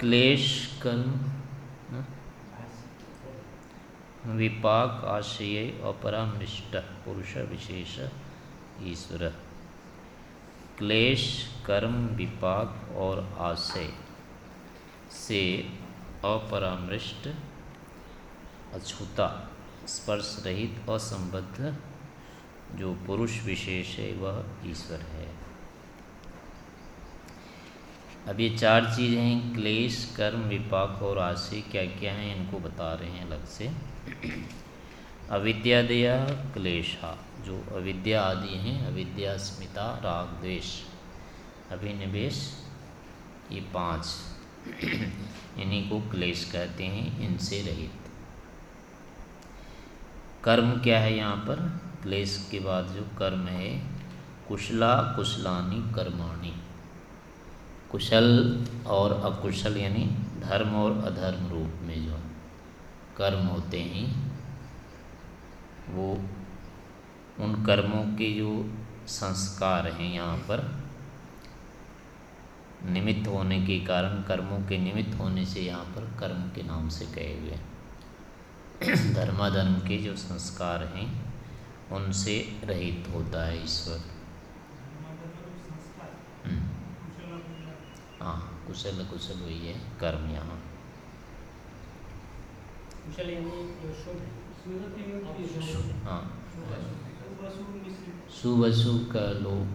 क्लेश कर्म विपाक आशय अपरामृष्ट पुरुष, विशेष, ईश्वर। क्लेश, कर्म, विपाक और आशय से अपरामृष्ट अछूता, स्पर्श रहित, असंबद्ध, जो पुरुष, विशेष है, वह ईश्वर है। अब ये चार चीज़ें हैं, क्लेश, कर्म, विपाक और आशय। क्या क्या हैं, इनको बता रहे हैं अलग से। अविद्यादया क्लेशा, जो अविद्या आदि हैं, अविद्या, स्मिता, राग, द्वेष। अभिनिवेश, ये पाँच। इन्हीं को क्लेश कहते हैं, इनसे रहित। कर्म क्या है यहाँ पर? क्लेश के बाद जो कर्म है, कुशला कुशलानी कर्माणी। कुशल और अकुशल यानी धर्म और अधर्म रूप में जो कर्म होते हैं, वो उन कर्मों के जो संस्कार हैं यहाँ पर, निमित्त होने के कारण, कर्मों के निमित्त होने से यहाँ पर कर्म के नाम से कहे हुए धर्माधर्म के जो संस्कार हैं, उनसे रहित होता है ईश्वर। हाँ कुशल कुशल वही है कर्म यहाँ। हाँ शुभ अशुभ कह लो।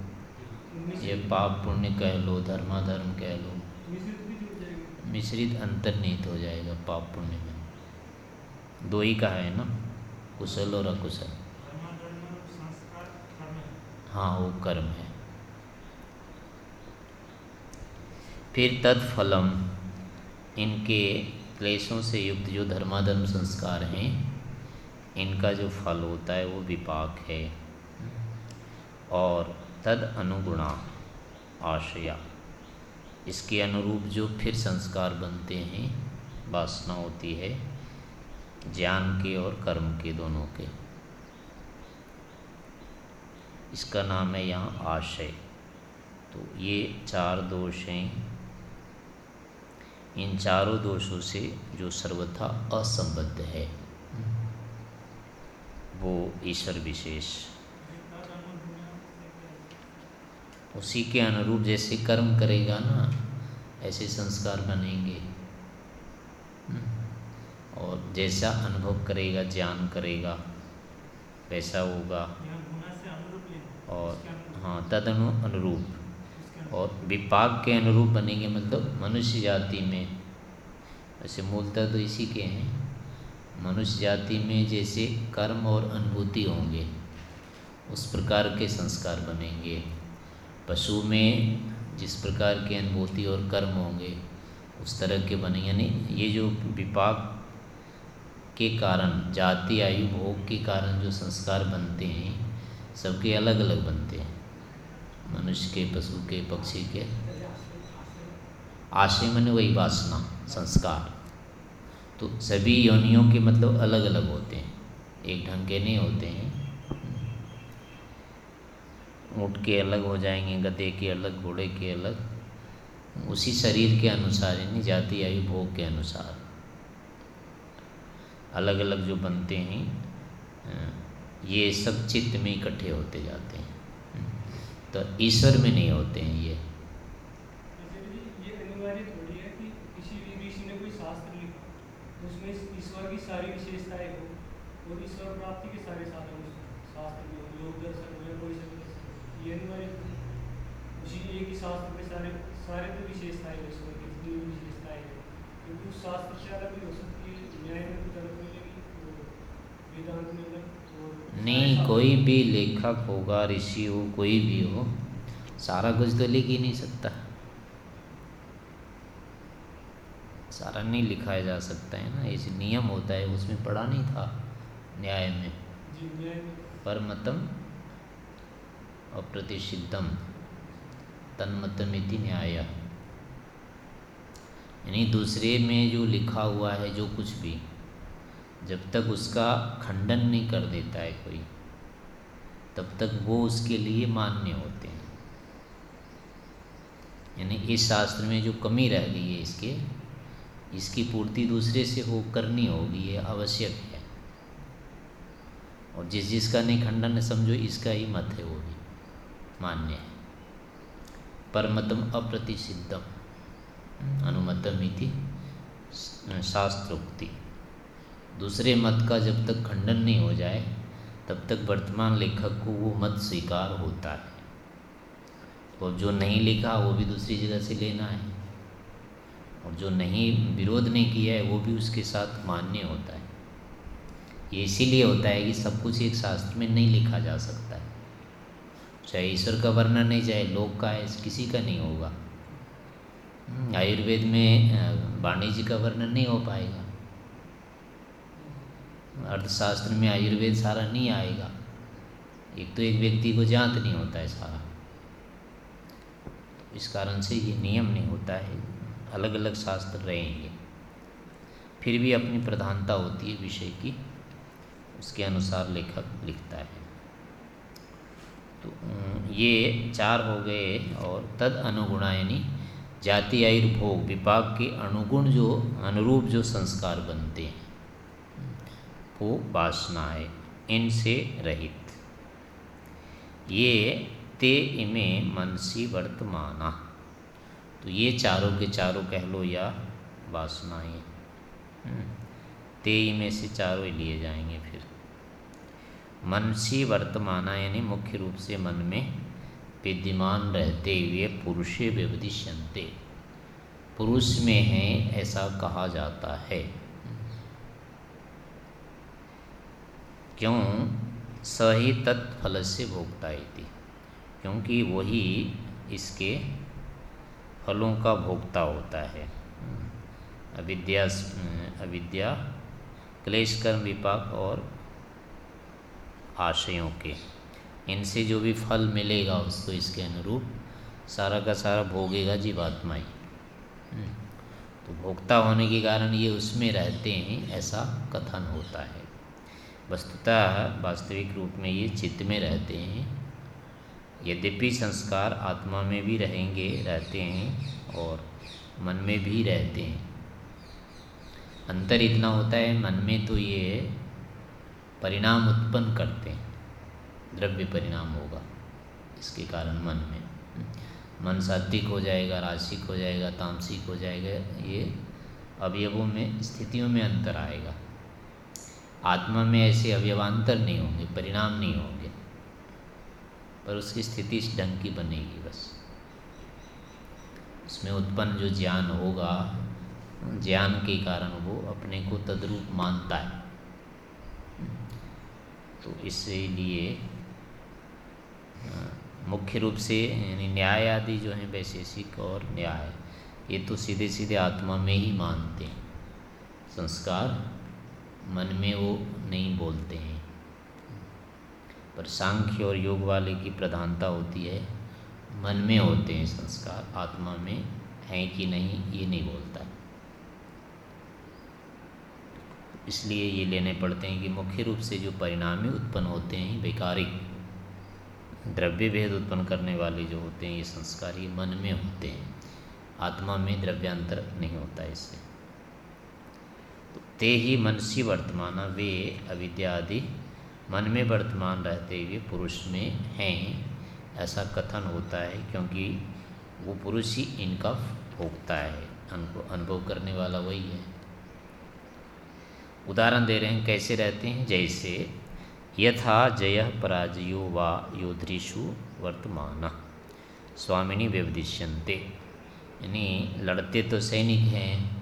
ये पाप पुण्य कह लो धर्माधर्म कह लो। मिश्रित अंतर्निहित हो जाएगा पाप पुण्य में। दो ही का है ना? कुशल और अकुशल। हाँ वो कर्म है। फिर तत्फलम, इनके क्लेशों से युक्त जो धर्माधर्म संस्कार हैं, इनका जो फल होता है वो विपाक है। और तद अनुगुणा आशया इसके अनुरूप जो फिर संस्कार बनते हैं, वासना होती है ज्ञान के और कर्म के दोनों के। इसका नाम है यहाँ आशय तो ये चार दोष हैं इन चारों दोषों से जो सर्वथा असंबद्ध है। वो ईश्वर विशेष। उसी के अनुरूप जैसे कर्म करेगा ना ऐसे संस्कार बनेंगे। और जैसा अनुभव करेगा ज्ञान करेगा वैसा होगा। और हाँ तद अनुरूप। और विपाक के अनुरूप बनेंगे मतलब मनुष्य जाति में। वैसे मूलतः तो इसी के हैं। मनुष्य जाति में जैसे कर्म और अनुभूति होंगे, उस प्रकार के संस्कार बनेंगे। पशु में जिस प्रकार के अनुभूति और कर्म होंगे, उस तरह के बने। यानी ये जो विपाक के कारण, जाति, आयु, भोग के कारण जो संस्कार बनते हैं, सबके अलग अलग बनते हैं। मनुष्य के, पशु के, पक्षी के। आशय मन वही वासना, संस्कार। तो सभी योनियों के मतलब अलग अलग होते हैं। एक ढंग के नहीं होते हैं। ऊँट के अलग हो जाएँगे, गधे के अलग, घोड़े के अलग। उसी शरीर के अनुसार, यानी जाति, आयु, भोग के अनुसार। अलग अलग जो बनते हैं ये सब चित्त में इकट्ठे होते जाते हैं। तो ईश्वर में नहीं होते हैं ये। शास्त्र भी से अलग भी हो सकती है, न्याय में कुछ अलग मिलेगी वेदांत में नहीं कोई भी लेखक होगा ऋषि हो कोई भी हो सारा कुछ तो लिख ही नहीं सकता। सारा नहीं लिखा जा सकता है ना ऐसे नियम होता है उसमें पढ़ा नहीं था न्याय में। परमतम अप्रतिषिद्धम तन्मतमिति न्याय। यानी दूसरे में जो लिखा हुआ है जो कुछ भी जब तक उसका खंडन नहीं कर देता है कोई, तब तक वो उसके लिए मान्य होते हैं। यानी इस शास्त्र में जो कमी रह गई है इसके, इसकी पूर्ति दूसरे से हो करनी होगी, ये आवश्यक है। और जिस जिसका नहीं खंडन समझो इसका ही मत है वो भी, मान्य है। परमतम अप्रतिसिद्धम अनुमतम इति शास्त्रोक्ति। दूसरे मत का जब तक खंडन नहीं हो जाए, तब तक वर्तमान लेखक को वो मत स्वीकार होता है। और जो नहीं लिखा, वो भी दूसरी जगह से लेना है। और जो नहीं, विरोध नहीं किया है, वो भी उसके साथ मान्य होता है। ये इसीलिए होता है कि सब कुछ एक शास्त्र में नहीं लिखा जा सकता है। चाहे ईश्वर का वर्णन नहीं चाहे लोक का है, किसी का नहीं होगा। आयुर्वेद में वाणिज्य का वर्णन नहीं हो पाएगा। अर्थशास्त्र में आयुर्वेद सारा नहीं आएगा। एक तो एक व्यक्ति को जांत नहीं होता है सारा। इस कारण से ये नियम नहीं होता है अलग अलग शास्त्र रहेंगे। फिर भी अपनी प्रधानता होती है विषय की, उसके अनुसार लेखक लिखता है। तो ये चार हो गए और तद अनुगुणा यानी जाति आयुर्भोग विपाक के अनुगुण जो, अनुरूप जो संस्कार बनते हैं। वो वासनाएँ इनसे रहित। ये ते इमे मनसी वर्तमाना। तो ये चारों के चारों कह लो या वासनाएँ हम्म, ते में से चारों लिए जाएँगे फिर। मनसी वर्तमाना यानी मुख्य रूप से मन में विद्यमान रहते हुए पुरुषे व्यवदिश्यंते पुरुष में है ऐसा कहा जाता है। क्यों? सही तत्फल से भोगता थी क्योंकि वही इसके फलों का भोगता होता है। अविद्या अविद्या क्लेश कर्म विपाक और आशयों के। इनसे जो भी फल मिलेगा उसको इसके अनुरूप सारा का सारा भोगेगा जीवात्मा ही। तो भोक्ता होने के कारण ये उसमें रहते हैं, ऐसा कथन होता है। वस्तुतः वास्तविक रूप में ये चित्त में रहते हैं। यद्यपि संस्कार आत्मा में भी रहेंगे, रहते हैं और मन में भी रहते हैं। अंतर इतना होता है, मन में तो ये परिणाम उत्पन्न करते हैं। द्रव्य परिणाम होगा, इसके कारण मन में। मन सात्विक हो जाएगा राशिक हो जाएगा, तामसिक हो जाएगा, ये अवयवों में, स्थितियों में अंतर आएगा। आत्मा में ऐसे अवयवांतर नहीं होंगे, परिणाम नहीं होंगे। पर उसकी स्थिति इस ढंग की बनेगी बस। उसमें उत्पन्न जो ज्ञान होगा, ज्ञान के कारण वो अपने को तद्रूप मानता है। तो इसलिए मुख्य रूप से यानी न्याय आदि जो हैं, वैशेषिक और न्याय, ये तो सीधे सीधे आत्मा में ही मानते हैं। संस्कार मन में वो नहीं बोलते हैं। पर सांख्य और योग वाले की प्रधानता होती है, मन में होते हैं संस्कार, आत्मा में हैं कि नहीं, ये नहीं बोलता। इसलिए ये लेने पड़ते हैं कि मुख्य रूप से जो परिणामी उत्पन्न होते हैं, वैकारिक, द्रव्य भेद उत्पन्न करने वाले जो होते हैं, ये संस्कार ये मन में होते हैं। आत्मा में द्रव्यांतर नहीं होता इससे। तो ही मनसी वर्तमान वे अविद्या आदि मन में वर्तमान रहते हुए पुरुष में हैं। ऐसा कथन होता है क्योंकि वो पुरुष ही इनका भोगता है। अनुभव करने वाला वही है। उदाहरण दे रहे हैं, कैसे रहते हैं? जैसे, यथा जय पराजयो वा योधृषु वर्तमान। स्वामिनी व्यवदिश्यंते यानी लड़ते तो सैनिक हैं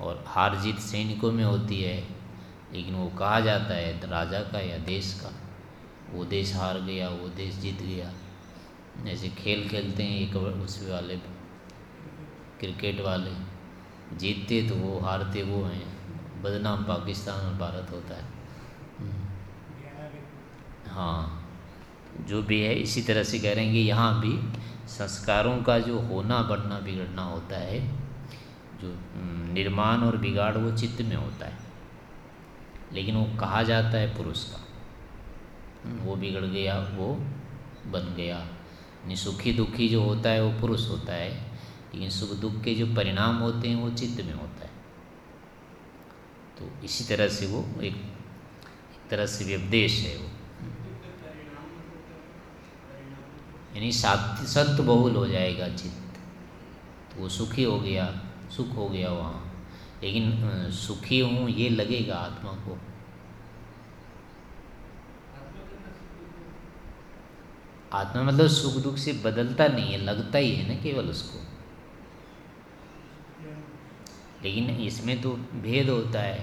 और हार जीत सैनिकों में होती है, लेकिन वो कहा जाता है, राजा का या देश का। वो देश हार गया, वो देश जीत गया। जैसे खेल खेलते हैं, एक उस वाले क्रिकेट वाले। जीतते तो वो, हारते वो हैं। बदनाम पाकिस्तान और भारत होता है। हाँ जो भी है, इसी तरह से कह रहे हैं कि यहाँ भी संस्कारों का जो होना बढ़ना बिगड़ना होता है जो निर्माण और बिगाड़ वो चित्त में होता है। लेकिन वो कहा जाता है पुरुष का। वो बिगड़ गया वो बन गया। यानी सुखी दुखी जो होता है वो पुरुष होता है लेकिन सुख दुख के जो परिणाम होते हैं वो चित्त में होता है। तो इसी तरह से वो एक, एक तरह से व्यपदेश है वो। यानी सात सत्य बहुल हो जाएगा चित्त। तो वो सुखी हो गया। सुख हो गया वहाँ। लेकिन सुखी हूँ, ये लगेगा आत्मा को। आत्मा मतलब सुख दुख से बदलता नहीं है, लगता ही है ना केवल उसको। लेकिन इसमें तो भेद होता है।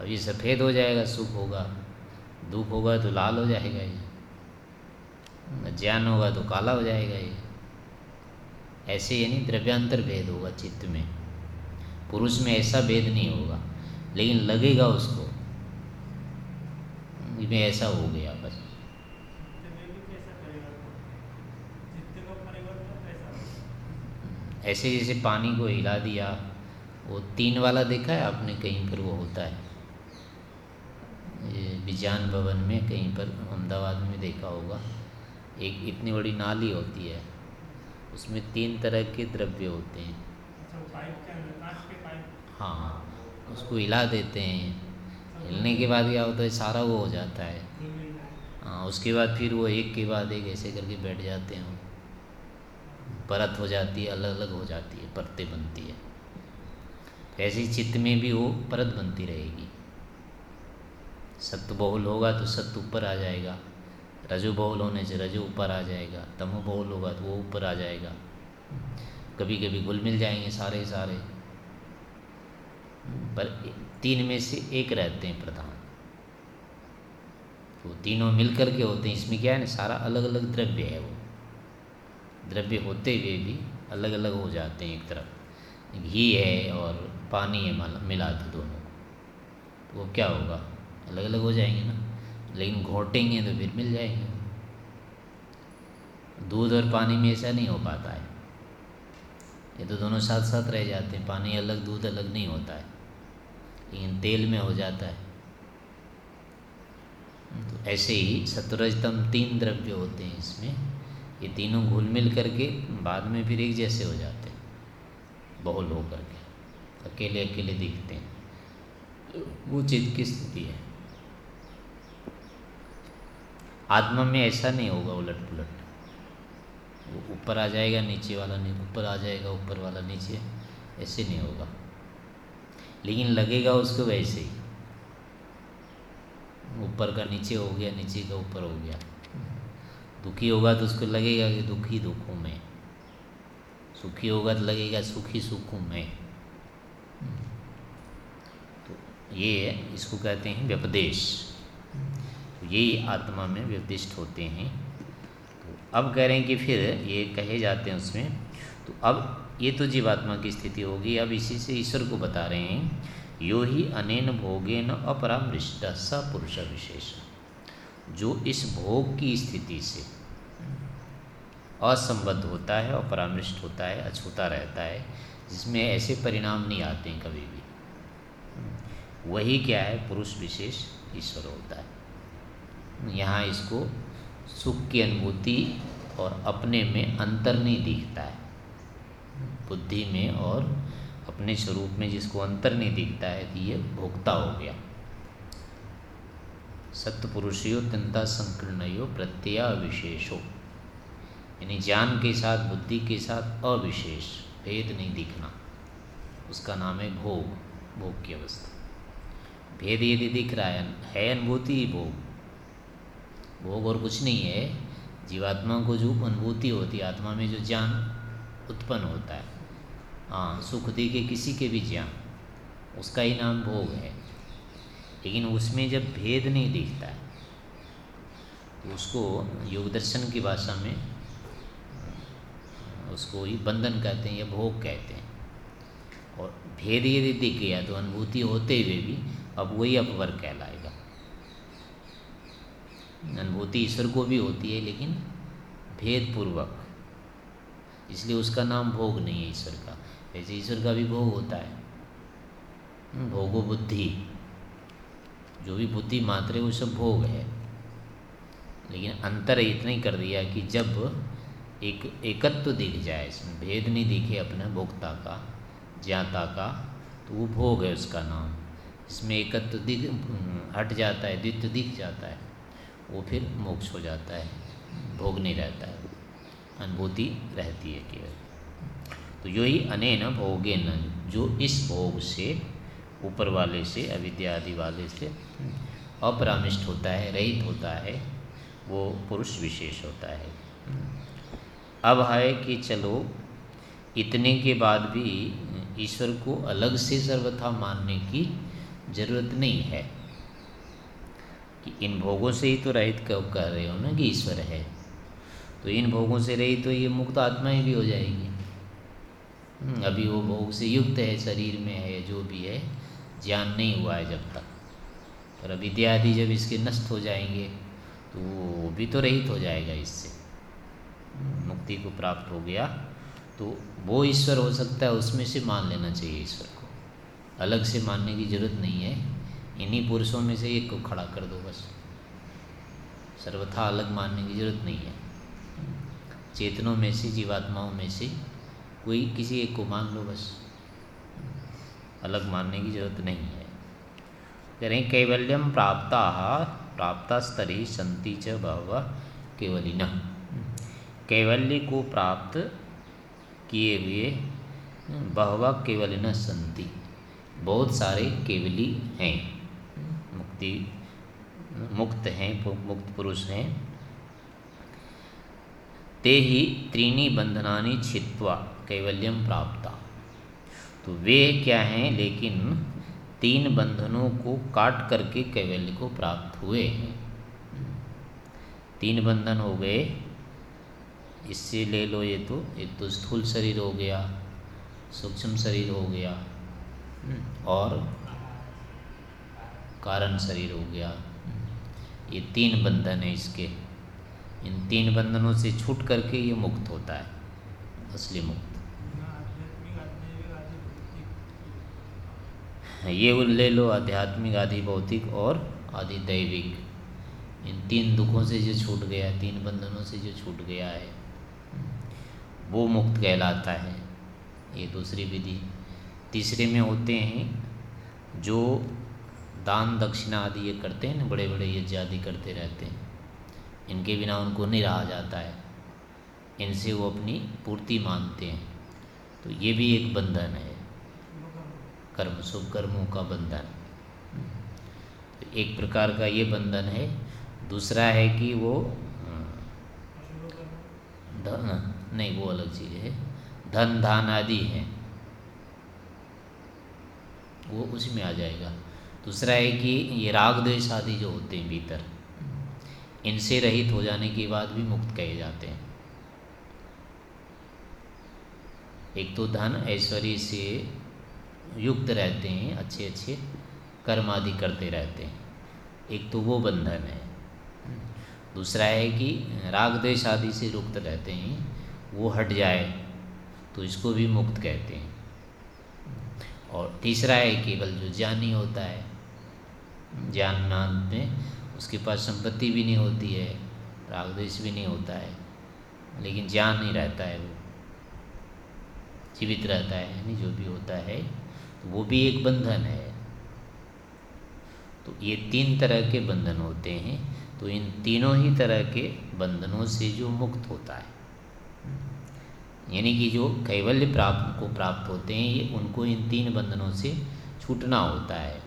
अब ये सफ़ेद हो जाएगा, सुख होगा, दुख होगा तो लाल हो जाएगा ये। ज्ञान होगा तो काला हो जाएगा ये। ऐसे यानी द्रव्यांतर भेद होगा चित्त में। पुरुष में ऐसा भेद नहीं होगा, लेकिन लगेगा उसको। में ऐसा हो गया बस। ऐसे जैसे पानी को हिला दिया, वो तीन वाला देखा है आपने, कहीं पर वो होता है। विज्ञान भवन में कहीं पर अहमदाबाद में देखा होगा। एक इतनी बड़ी नाली होती है। उसमें तीन तरह के द्रव्य होते हैं। हाँ? हाँ उसको हिला देते हैं। हिलने के बाद क्या होता है? सारा वो हो जाता है। हाँ उसके बाद फिर वो एक के बाद एक ऐसे करके बैठ जाते हैं। परत हो जाती है अलग अलग हो जाती है परतें बनती है। ऐसे चित्त में भी वो परत बनती रहेगी। सत्य बहुल होगा तो सत्य ऊपर आ जाएगा। रजो बहुल होने से रजो ऊपर आ जाएगा तमो बहुल होगा तो वो ऊपर आ जाएगा। कभी कभी घुल मिल जाएँगे सारे सारे। पर तीन में से एक रहते हैं प्रधान। तो तीनों मिल कर के होते हैं, इसमें क्या है ना, सारा अलग अलग द्रव्य है वो। द्रव्य होते हुए भी अलग अलग हो जाते हैं एक तरफ़। घी है और पानी है, मिला दो दोनों तो वो क्या होगा? अलग अलग हो जाएँगे ना। लेकिन घोटेंगे तो फिर मिल जाएँगे। दूध और पानी में ऐसा नहीं हो पाता है। ये तो दोनों साथ साथ रह जाते हैं, पानी अलग, दूध अलग नहीं होता है। लेकिन तेल में हो जाता है। तो ऐसे ही सतरजतम तीन द्रव्य होते हैं इसमें। ये तीनों घुल मिल करके बाद में फिर एक जैसे हो जाते हैं। बहुल होकर के। अकेले अकेले दिखते हैं। वो चित्त की स्थिति है? आत्मा में ऐसा नहीं होगा उलट पुलट। वो ऊपर आ जाएगा, नीचे वाला नहीं, ऊपर आ जाएगा, ऊपर वाला नीचे, ऐसे नहीं होगा। लेकिन लगेगा उसको वैसे ही। ऊपर का नीचे हो गया, नीचे का ऊपर हो गया। दुखी होगा तो उसको लगेगा कि दुखी दुखों में। सुखी होगा तो लगेगा सुखी सुखों में। तो ये इसको कहते हैं व्यपदेश। यही आत्मा में व्यपदिष्ट होते हैं। तो अब कह रहे हैं कि फिर ये कहे जाते हैं उसमें तो अब ये तो जीवात्मा की स्थिति होगी अब इसी से ईश्वर को बता रहे हैं, यो ही अनेन भोगेन अपरामृष्ट स पुरुष विशेष। जो इस भोग की स्थिति से असंबद्ध होता है और परामृष्ट होता है, अछूता रहता है, जिसमें ऐसे परिणाम नहीं आते हैं कभी भी। वही क्या है, पुरुष विशेष ईश्वर होता है। यहाँ इसको सुख की अनुभूति और अपने में अंतर नहीं दिखता है। बुद्धि में और अपने स्वरूप में जिसको अंतर नहीं दिखता है तो ये भोक्ता हो गया। सत्पुरुषयो तंता संकीर्णयो प्रत्यय विशेषो। यानी ज्ञान के साथ, बुद्धि के साथ अविशेष, भेद नहीं दिखना। उसका नाम है भोग भोग की अवस्था। भेद यदि दिख रहा है अनुभूति ही भोग। भोग और कुछ नहीं है। जीवात्मा को जो अनुभूति होती है, आत्मा में जो ज्ञान उत्पन्न होता है हाँ सुख दिखे किसी के भी ज्ञान, उसका ही नाम भोग है। लेकिन उसमें जब भेद नहीं दिखता है तो उसको योग दर्शन की भाषा में, उसको ही बंधन कहते हैं या भोग कहते हैं। और भेद यदि दिख गया तो अनुभूति होते हुए भी अब वही अपवर कहलाएगा। अनुभूति ईश्वर को भी होती है लेकिन भेद पूर्वक इसलिए उसका नाम भोग नहीं है ईश्वर का। वैसे ईश्वर का भी भोग होता है। हम्म, भोगो बुद्धि। जो भी बुद्धि मात्र है वो सब भोग है। लेकिन अंतर इतना ही कर दिया कि जब एक एकत्व तो दिख जाए इसमें भेद नहीं दिखे अपने भोक्ता का ज्ञाता का तो वो भोग है उसका नाम। इसमें एकत्व तो दिख हट जाता है द्वित्व दिख जाता है। वो फिर मोक्ष हो जाता है, भोग नहीं रहता है, अनुभूति रहती है केवल। तो यो ही अने न भोगे न जो इस भोग से ऊपर वाले से, अविद्या आदि वाले से अपरामिष्ट होता है, रहित होता है, वो पुरुष विशेष होता है। अब है कि चलो, इतने के बाद भी ईश्वर को अलग से सर्वथा मानने की ज़रूरत नहीं है। कि इन भोगों से ही तो रहित कब कह रहे हो ना कि ईश्वर है? तो इन भोगों से रही तो ये मुक्त आत्मा ही भी हो जाएगी। हम्म, अभी वो भोग से युक्त है शरीर में है जो भी है ज्ञान नहीं हुआ है जब तक। पर अभी इत्यादि जब इसके नष्ट हो जाएँगे तो वो भी तो रहित हो जाएगा इससे। हम्म, मुक्ति को प्राप्त हो गया तो वो ईश्वर हो सकता है उसमें से मान लेना चाहिए ईश्वर को। अलग से मानने की ज़रूरत नहीं है। इन्हीं पुरुषों में से एक को खड़ा कर दो बस। सर्वथा अलग मानने की ज़रूरत नहीं है। चेतनों में से, जीवात्माओं में से कोई किसी एक को मान लो बस। अलग मानने की ज़रूरत नहीं है। कह रहे कैवल्यम प्राप्ता प्राप्ता स्तरी संति च बहव केवलिन। कैवल्य को प्राप्त किए हुए बहवा केवलिन संति। बहुत सारे केवली हैं। मुक्ति मुक्त हैं मुक्त पुरुष हैं। ते ही त्रीणी बंधनानी छित्वा कैवल्यम प्राप्ता। तो वे क्या हैं? लेकिन तीन बंधनों को काट करके कैवल्य को प्राप्त हुए। हैं तीन बंधन हो गए। इससे ले लो ये तो। एक तो स्थूल शरीर हो गया, सूक्ष्म शरीर हो गया। और कारण शरीर हो गया। ये तीन बंधन है इसके। इन तीन बंधनों से छूट करके ये मुक्त होता है, असली मुक्त। ये ले लो, आध्यात्मिक, आदि भौतिक और आदि दैविक। इन तीन दुखों से जो छूट गया है तीन बंधनों से जो छूट गया है, वो मुक्त कहलाता है। ये दूसरी विधि। तीसरे में होते हैं जो दान दक्षिणा आदि ये करते हैं ना बड़े बड़े यज्ञ आदि करते रहते हैं। इनके बिना उनको नहीं रहा जाता है। इनसे वो अपनी पूर्ति मानते हैं। तो ये भी एक बंधन है। कर्म शुभ कर्मों का बंधन। तो एक प्रकार का ये बंधन है। दूसरा है कि वो धन नहीं, वो अलग चीज़ है। धन धान आदि हैं। वो उसी में आ जाएगा। दूसरा है कि ये राग द्वेष आदि जो होते हैं भीतर, इनसे रहित हो जाने के बाद भी मुक्त कहे जाते हैं। एक तो धन ऐश्वर्य से युक्त रहते हैं अच्छे अच्छे कर्म आदि करते रहते हैं। एक तो वो बंधन है। दूसरा है कि राग देश आदि से रुक्त रहते हैं, वो हट जाए तो इसको भी मुक्त कहते हैं। और तीसरा है केवल जो ज्ञानी होता है ज्ञान में, उसके पास संपत्ति भी नहीं होती है रागद्वेश भी नहीं होता है, लेकिन ज्ञान नहीं रहता है वो। जीवित रहता है, यानी जो भी होता है तो वो भी एक बंधन है। तो ये तीन तरह के बंधन होते हैं तो इन तीनों ही तरह के बंधनों से जो मुक्त होता है। यानी कि जो कैवल्य प्राप्त, को प्राप्त होते हैं, ये उनको इन तीन बंधनों से छूटना होता है।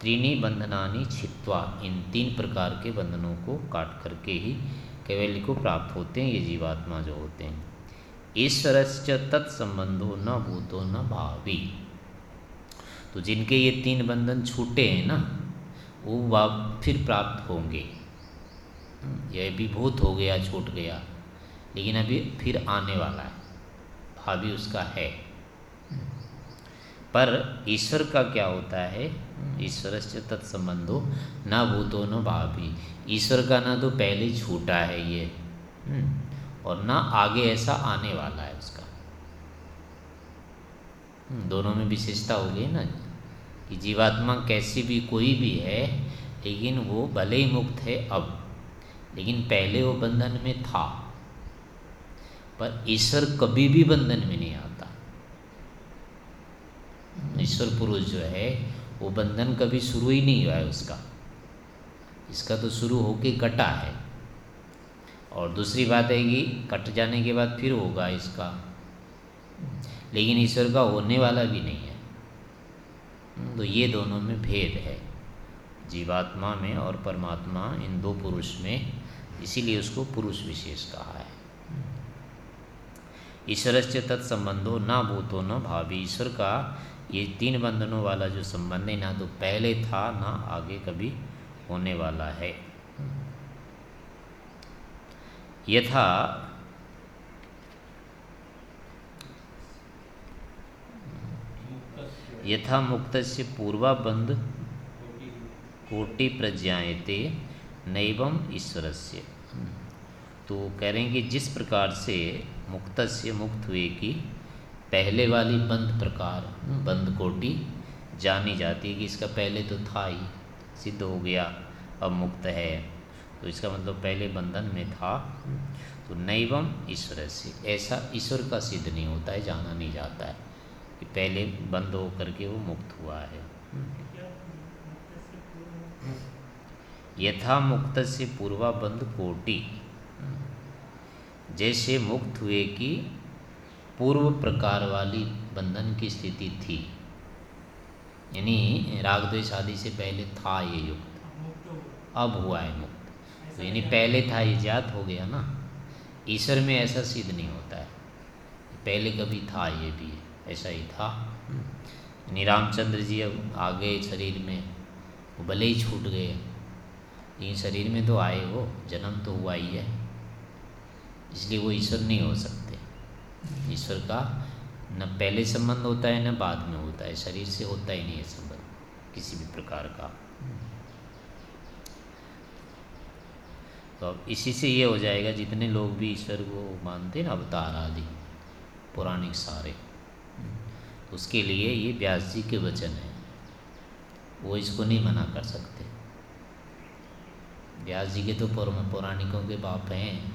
त्रीणी बंधनानी छित्वा इन तीन प्रकार के बंधनों को काट करके ही कैवल्य को प्राप्त होते हैं, ये जीवात्मा जो होते हैं। ईश्वर से तत्संबंधो न भूतो न भावी। तो जिनके ये तीन बंधन छूटे हैं ना, वो फिर प्राप्त होंगे। यह भी भूत हो गया, छूट गया, लेकिन अभी फिर आने वाला है, भावी उसका है। पर ईश्वर का क्या होता है? ईश्वर से तत्संबंधो ना भूतो न भावी ईश्वर का ना तो पहले छूटा है ये। हम्म, और ना आगे ऐसा आने वाला है उसका। हम्म, दोनों में विशेषता हो गई ना? कि जीवात्मा कैसी भी कोई भी है लेकिन वो भले ही मुक्त है अब लेकिन पहले वो बंधन में था। पर ईश्वर कभी भी बंधन में नहीं आता ईश्वर पुरुष जो है, वो बंधन कभी शुरू ही नहीं हुआ है उसका। इसका तो शुरू होके कटा है। और दूसरी बात है कि कट जाने के बाद फिर होगा इसका। लेकिन ईश्वर का होने वाला भी नहीं है। तो ये दोनों में भेद है। जीवात्मा में और परमात्मा इन दो पुरुष में, इसीलिए उसको पुरुष विशेष कहा है। ईश्वर से तत्संबंधो ना भूतो न भावी। ईश्वर का ये तीन बंधनों वाला जो संबंध है, ना तो पहले था, ना आगे कभी होने वाला है। यथा यथा मुक्त से पूर्वाबंध कोटि प्रज्ञाते नैवम ईश्वर से तो कह रहे हैं कि जिस प्रकार से मुक्त से मुक्त हुए कि पहले वाली बंद प्रकार, बंद कोटि, जानी जाती है कि इसका पहले तो था ही, सिद्ध हो गया, अब मुक्त है। तो इसका मतलब पहले बंधन में था। तो नैवम ईश्वर से, ऐसा ईश्वर का सिद्ध नहीं होता है, जाना नहीं जाता है, कि पहले बंद हो करके वो मुक्त हुआ है। यथा मुक्त से पूर्वाबंध कोटि, जैसे मुक्त हुए कि पूर्व प्रकार वाली बंधन की स्थिति थी। यानी राग द्वेष आदि से पहले था ये युक्त। अब हुआ है मुक्त। तो यानी पहले था ये जात हो गया ना। ईश्वर में ऐसा सिद्ध नहीं होता है। पहले कभी था ये भी, ऐसा ही था। यानी रामचंद्र जी अब आ गए शरीर में, वो भले ही छूट गए। लेकिन शरीर में तो आए वो, जन्म तो हुआ ही है। इसलिए वो ईश्वर नहीं हो सकते। ईश्वर का न पहले संबंध होता है, न बाद में होता है। शरीर से होता ही नहीं है संबंध, किसी भी प्रकार का। तो अब इसी से ये हो जाएगा, जितने लोग भी ईश्वर को मानते हैं, अवतार आदि, पौराणिक सारे, उसके लिए ये व्यास जी के वचन है। वो इसको नहीं मना कर सकते। व्यास जी के तो पौराणिकों के बाप हैं।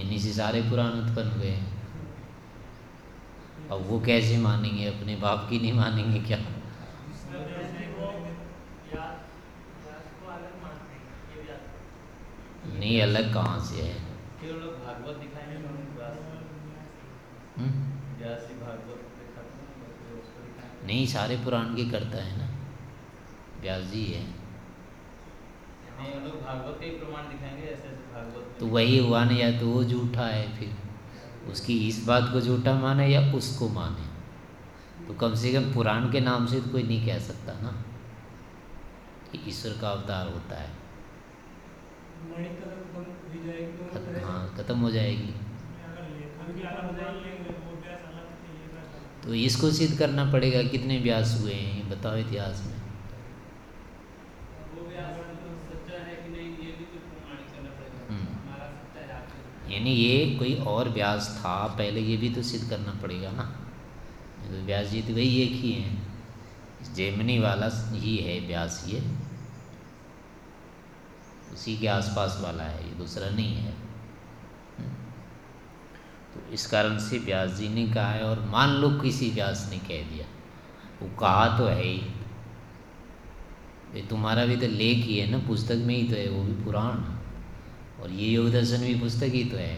इन्हीं से सारे पुराण उत्पन्न हुए हैं। अब वो कैसे मानेंगे? अपने बाप की नहीं मानेंगे क्या? नहीं अलग कहाँ से है? हम्म? नहीं सारे पुराण के करता है ना। व्यास जी है। तो वही हुआ ना या तो वो झूठा है फिर। उसकी इस बात को झूठा माने या उसको माने? तो कम से कम पुराण के नाम से तो कोई नहीं कह सकता ना कि ईश्वर का अवतार होता है। हाँ खत्म हो जाएगी। तो इसको सिद्ध करना पड़ेगा, कितने व्यास हुए हैं बताओ इतिहास में। यानी ये कोई और व्यास था, पहले ये भी तो सिद्ध करना पड़ेगा ना। तो व्यास जी तो वही एक ही हैं। जेमनी वाला ही है व्यास ये। उसी के आसपास वाला है, ये दूसरा नहीं है। तो इस कारण से व्यास जी ने कहा है, और मान लो किसी व्यास ने कह दिया। वो कहा तो है ही। ये तुम्हारा भी तो लेख ही है ना, पुस्तक में ही तो है, वो भी पुराण। और ये योग दर्शन भी पुस्तक ही तो है।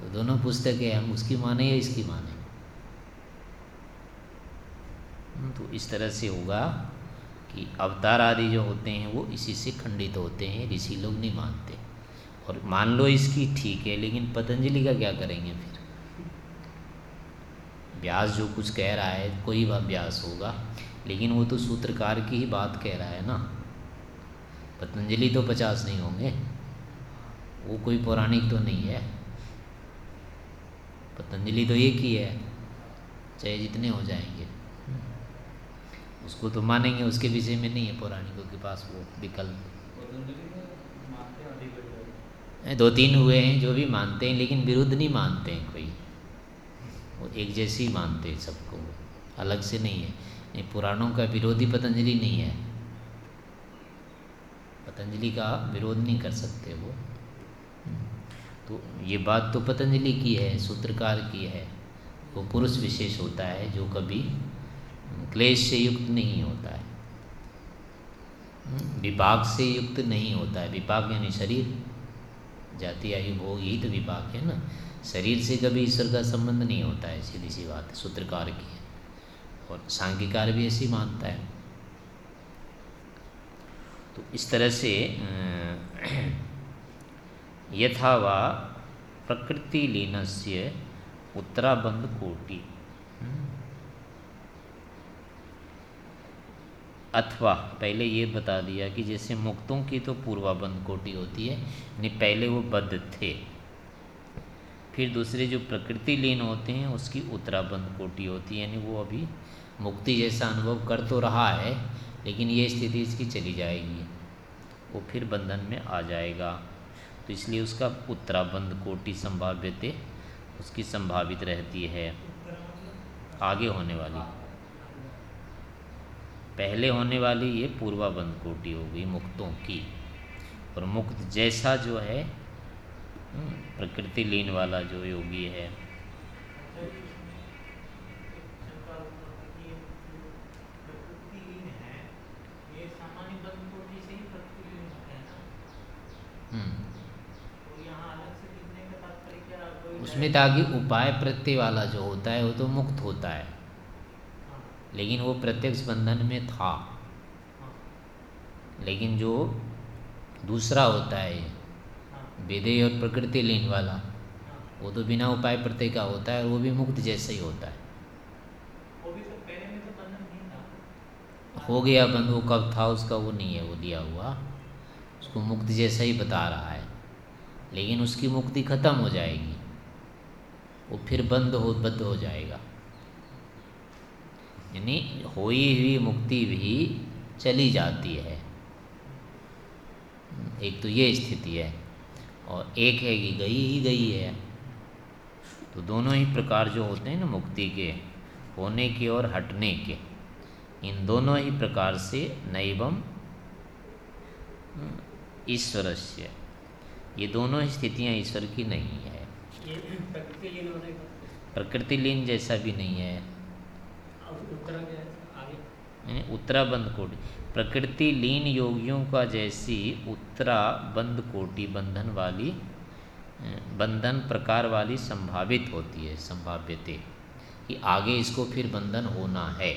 तो दोनों पुस्तक हम उसकी माने या इसकी माने? हम्म, तो इस तरह से होगा कि अवतार आदि जो होते हैं वो इसी से खंडित होते हैं ऋषि लोग नहीं मानते। और मान लो इसकी ठीक है लेकिन पतंजलि का क्या करेंगे फिर? व्यास जो कुछ कह रहा है कोई वह व्यास होगा लेकिन वो तो सूत्रकार की ही बात कह रहा है ना। पतंजलि तो पचास नहीं होंगे। वो कोई पौराणिक तो नहीं है। पतंजलि तो एक ही है, चाहे जितने हो जाएँगे। उसको तो मानेंगे, उसके विषय में नहीं है पौराणिकों के पास वो विकल्प। दो तीन हुए हैं, जो भी मानते हैं, लेकिन विरुद्ध नहीं मानते हैं कोई। वो एक जैसे ही मानते हैं सबको। अलग से नहीं है। नहीं, पुराणों का विरोधी पतंजलि नहीं है। पतंजलि का विरोध नहीं कर सकते वो। तो ये बात तो पतंजलि की है, सूत्रकार की है। वो पुरुष विशेष होता है जो कभी क्लेश से युक्त नहीं होता है। विपाक से युक्त नहीं होता है। विपाक यानी शरीर। जाति आयु भोग, यही तो विपाक है ना। शरीर से कभी ईश्वर का संबंध नहीं होता है, सीधी सी बात, सूत्रकार की है। और सांख्यकार भी ऐसी मानता है। तो इस तरह से यथा वा प्रकृति लीन से उत्तराबंध कोटि। अथवा, पहले ये बता दिया कि जैसे मुक्तों की तो पूर्वाबंध कोटि होती है, यानी पहले वो बद्ध थे। फिर दूसरे जो प्रकृति लीन होते हैं, उसकी उत्तराबंध कोटि होती है, यानी वो अभी मुक्ति जैसा अनुभव कर तो रहा है, लेकिन ये स्थिति इसकी चली जाएगी। वो फिर बंधन में आ जाएगा। तो इसलिए उसका उत्तराबंध कोटि संभाव्यते उसकी संभावित रहती है। आगे होने वाली। पहले होने वाली ये पूर्वाबंध कोटि हो गई मुक्तों की। और मुक्त जैसा जो है हम्म, प्रकृति लीन वाला जो योगी है उसमें ताकि उपाय प्रत्यय वाला जो होता है, वो तो मुक्त होता है। लेकिन वो प्रत्यक्ष बंधन में था। लेकिन जो दूसरा होता है विधेय और प्रकृति लीन वाला, वो तो बिना उपाय प्रत्यय का होता है और वो भी मुक्त जैसा ही होता है। हो गया बंद, वो कब था उसका वो नहीं है, वो दिया हुआ। उसको मुक्त जैसा ही बता रहा है। लेकिन उसकी मुक्ति खत्म हो जाएगी। वो फिर बंद हो बद्ध हो जाएगा। यानी हुई हुई मुक्ति भी चली जाती है। एक तो ये स्थिति है और एक है कि गई ही गई है। तो दोनों ही प्रकार जो होते हैं ना मुक्ति के, होने के और हटने के, इन दोनों ही प्रकार से नैवम ईश्वर से ये दोनों स्थितियाँ ईश्वर की नहीं है। प्रकृति लीन जैसा भी नहीं है। उत्तराबंद कोटि। प्रकृति लीन योगियों का जैसी उत्तराबंद कोटि बंधन वाली बंधन प्रकार वाली संभावित होती है संभाव्यते। कि आगे इसको फिर बंधन होना है।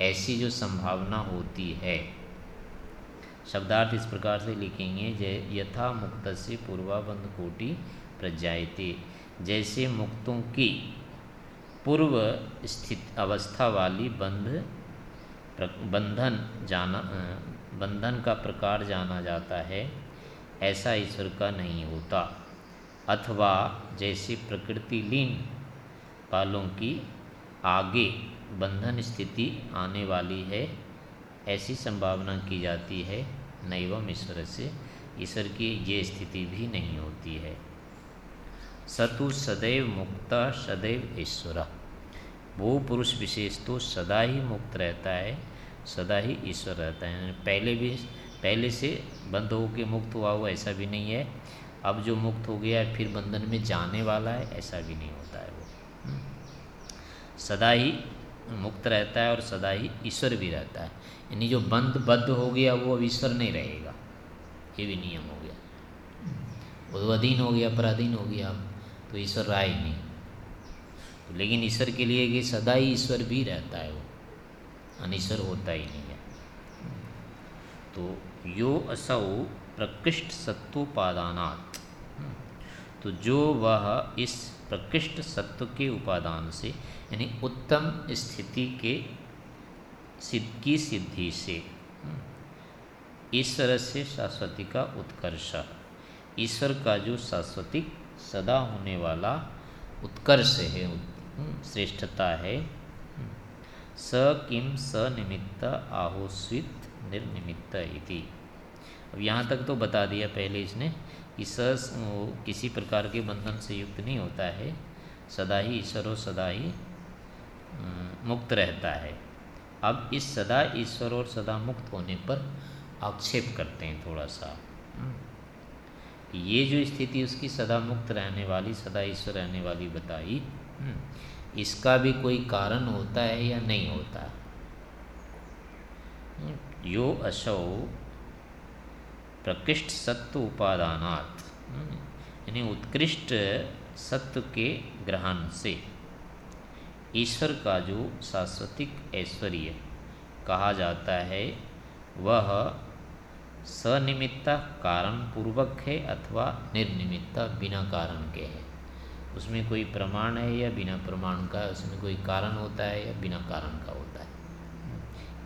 ऐसी जो संभावना होती है। शब्दार्थ इस प्रकार से लिखेंगे जय यथा मुक्त से पूर्वाबंध कोटि प्रजायते। जैसे मुक्तों की पूर्व स्थित अवस्था वाली बंध बंधन जाना बंधन का प्रकार जाना जाता है, ऐसा ईश्वर का नहीं होता। अथवा जैसे प्रकृति लीन पालों की आगे बंधन स्थिति आने वाली है, ऐसी संभावना की जाती है, नैवम ईश्वर से ईश्वर की ये स्थिति भी नहीं होती है। सतु सदैव मुक्त, सदैव ईश्वर। वो पुरुष विशेष तो सदा ही मुक्त रहता है, सदा ही ईश्वर रहता है। पहले भी, पहले से बंद के मुक्त हुआ हुआ ऐसा भी नहीं है। अब जो मुक्त हो गया है, फिर बंधन में जाने वाला है, ऐसा भी नहीं होता है वो। हम्म। सदा ही मुक्त रहता है और सदा ही ईश्वर भी रहता है। यानी जो बंद, बद्ध हो गया, वो अब ईश्वर नहीं रहेगा। ये भी नियम हो गया। वो अधीन हो गया, पराधीन हो गया अब तो ईश्वर रहा ही नहीं। तो लेकिन ईश्वर के लिए कि सदा ही ईश्वर भी रहता है वो अनिश्वर होता ही नहीं है। तो यो असौ प्रकृष्ट सत्वोपादानात्। तो जो वह इस प्रकृष्ट सत्व के उपादान से, यानी उत्तम स्थिति के सिद्ध की सिद्धि से, ईश्वर से शाश्वती का उत्कर्ष, ईश्वर का जो शाश्वतिक सदा होने वाला उत्कर्ष है श्रेष्ठता है। स किम स निमित्त आहोस्वित निर्निमित्त इति। अब यहाँ तक तो बता दिया पहले इसने कि स किसी प्रकार के बंधन से युक्त नहीं होता है। सदा ही ईश्वर सदा ही मुक्त रहता है। अब इस सदा ईश्वर और सदा मुक्त होने पर आक्षेप करते हैं थोड़ा सा। ये जो स्थिति उसकी सदा मुक्त रहने वाली सदा ईश्वर रहने वाली बताई हम्म, इसका भी कोई कारण होता है या नहीं होता? यो असौ प्रकृष्ट सत्व उपादानात् हम्म, यानी उत्कृष्ट सत्व के ग्रहण से। ईश्वर का जो शाश्वतिक ऐश्वर्य कहा जाता है वह सनिमित्ता कारण पूर्वक है अथवा निर्निमित्ता बिना कारण के है। उसमें कोई प्रमाण है या बिना प्रमाण का, उसमें कोई कारण होता है या बिना कारण का होता है।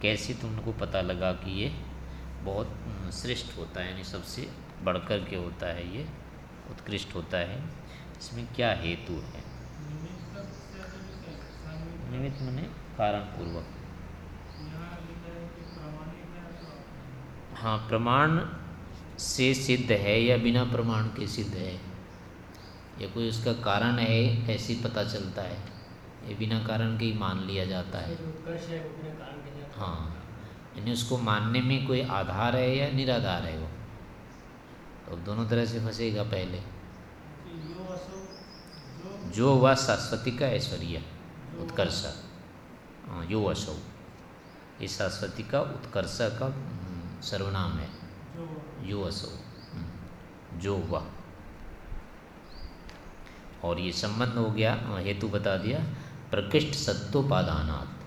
कैसे तुमको पता लगा कि ये बहुत श्रेष्ठ होता है, यानी सबसे बढ़कर के होता है, ये उत्कृष्ट होता है? इसमें क्या हेतु है? निमित्त मने कारण पूर्वक। हाँ प्रमाण से सिद्ध है या बिना प्रमाण के सिद्ध है? या कोई उसका कारण है ऐसे पता चलता है? ये बिना कारण के ही मान लिया जाता है। हाँ यानी उसको मानने में कोई आधार है या निराधार है वो? तो दोनों तरह से फंसेगा पहले। जो वह सरस्वती का ऐश्वर्य उत्कर्ष। हाँ यो असौ ये सरस्वती का उत्कर्ष का सर्वनाम है। यो असो हम्म, जो वह और ये संबंध हो गया हेतु बता दिया प्रकृष्ट सत्वोपादानात्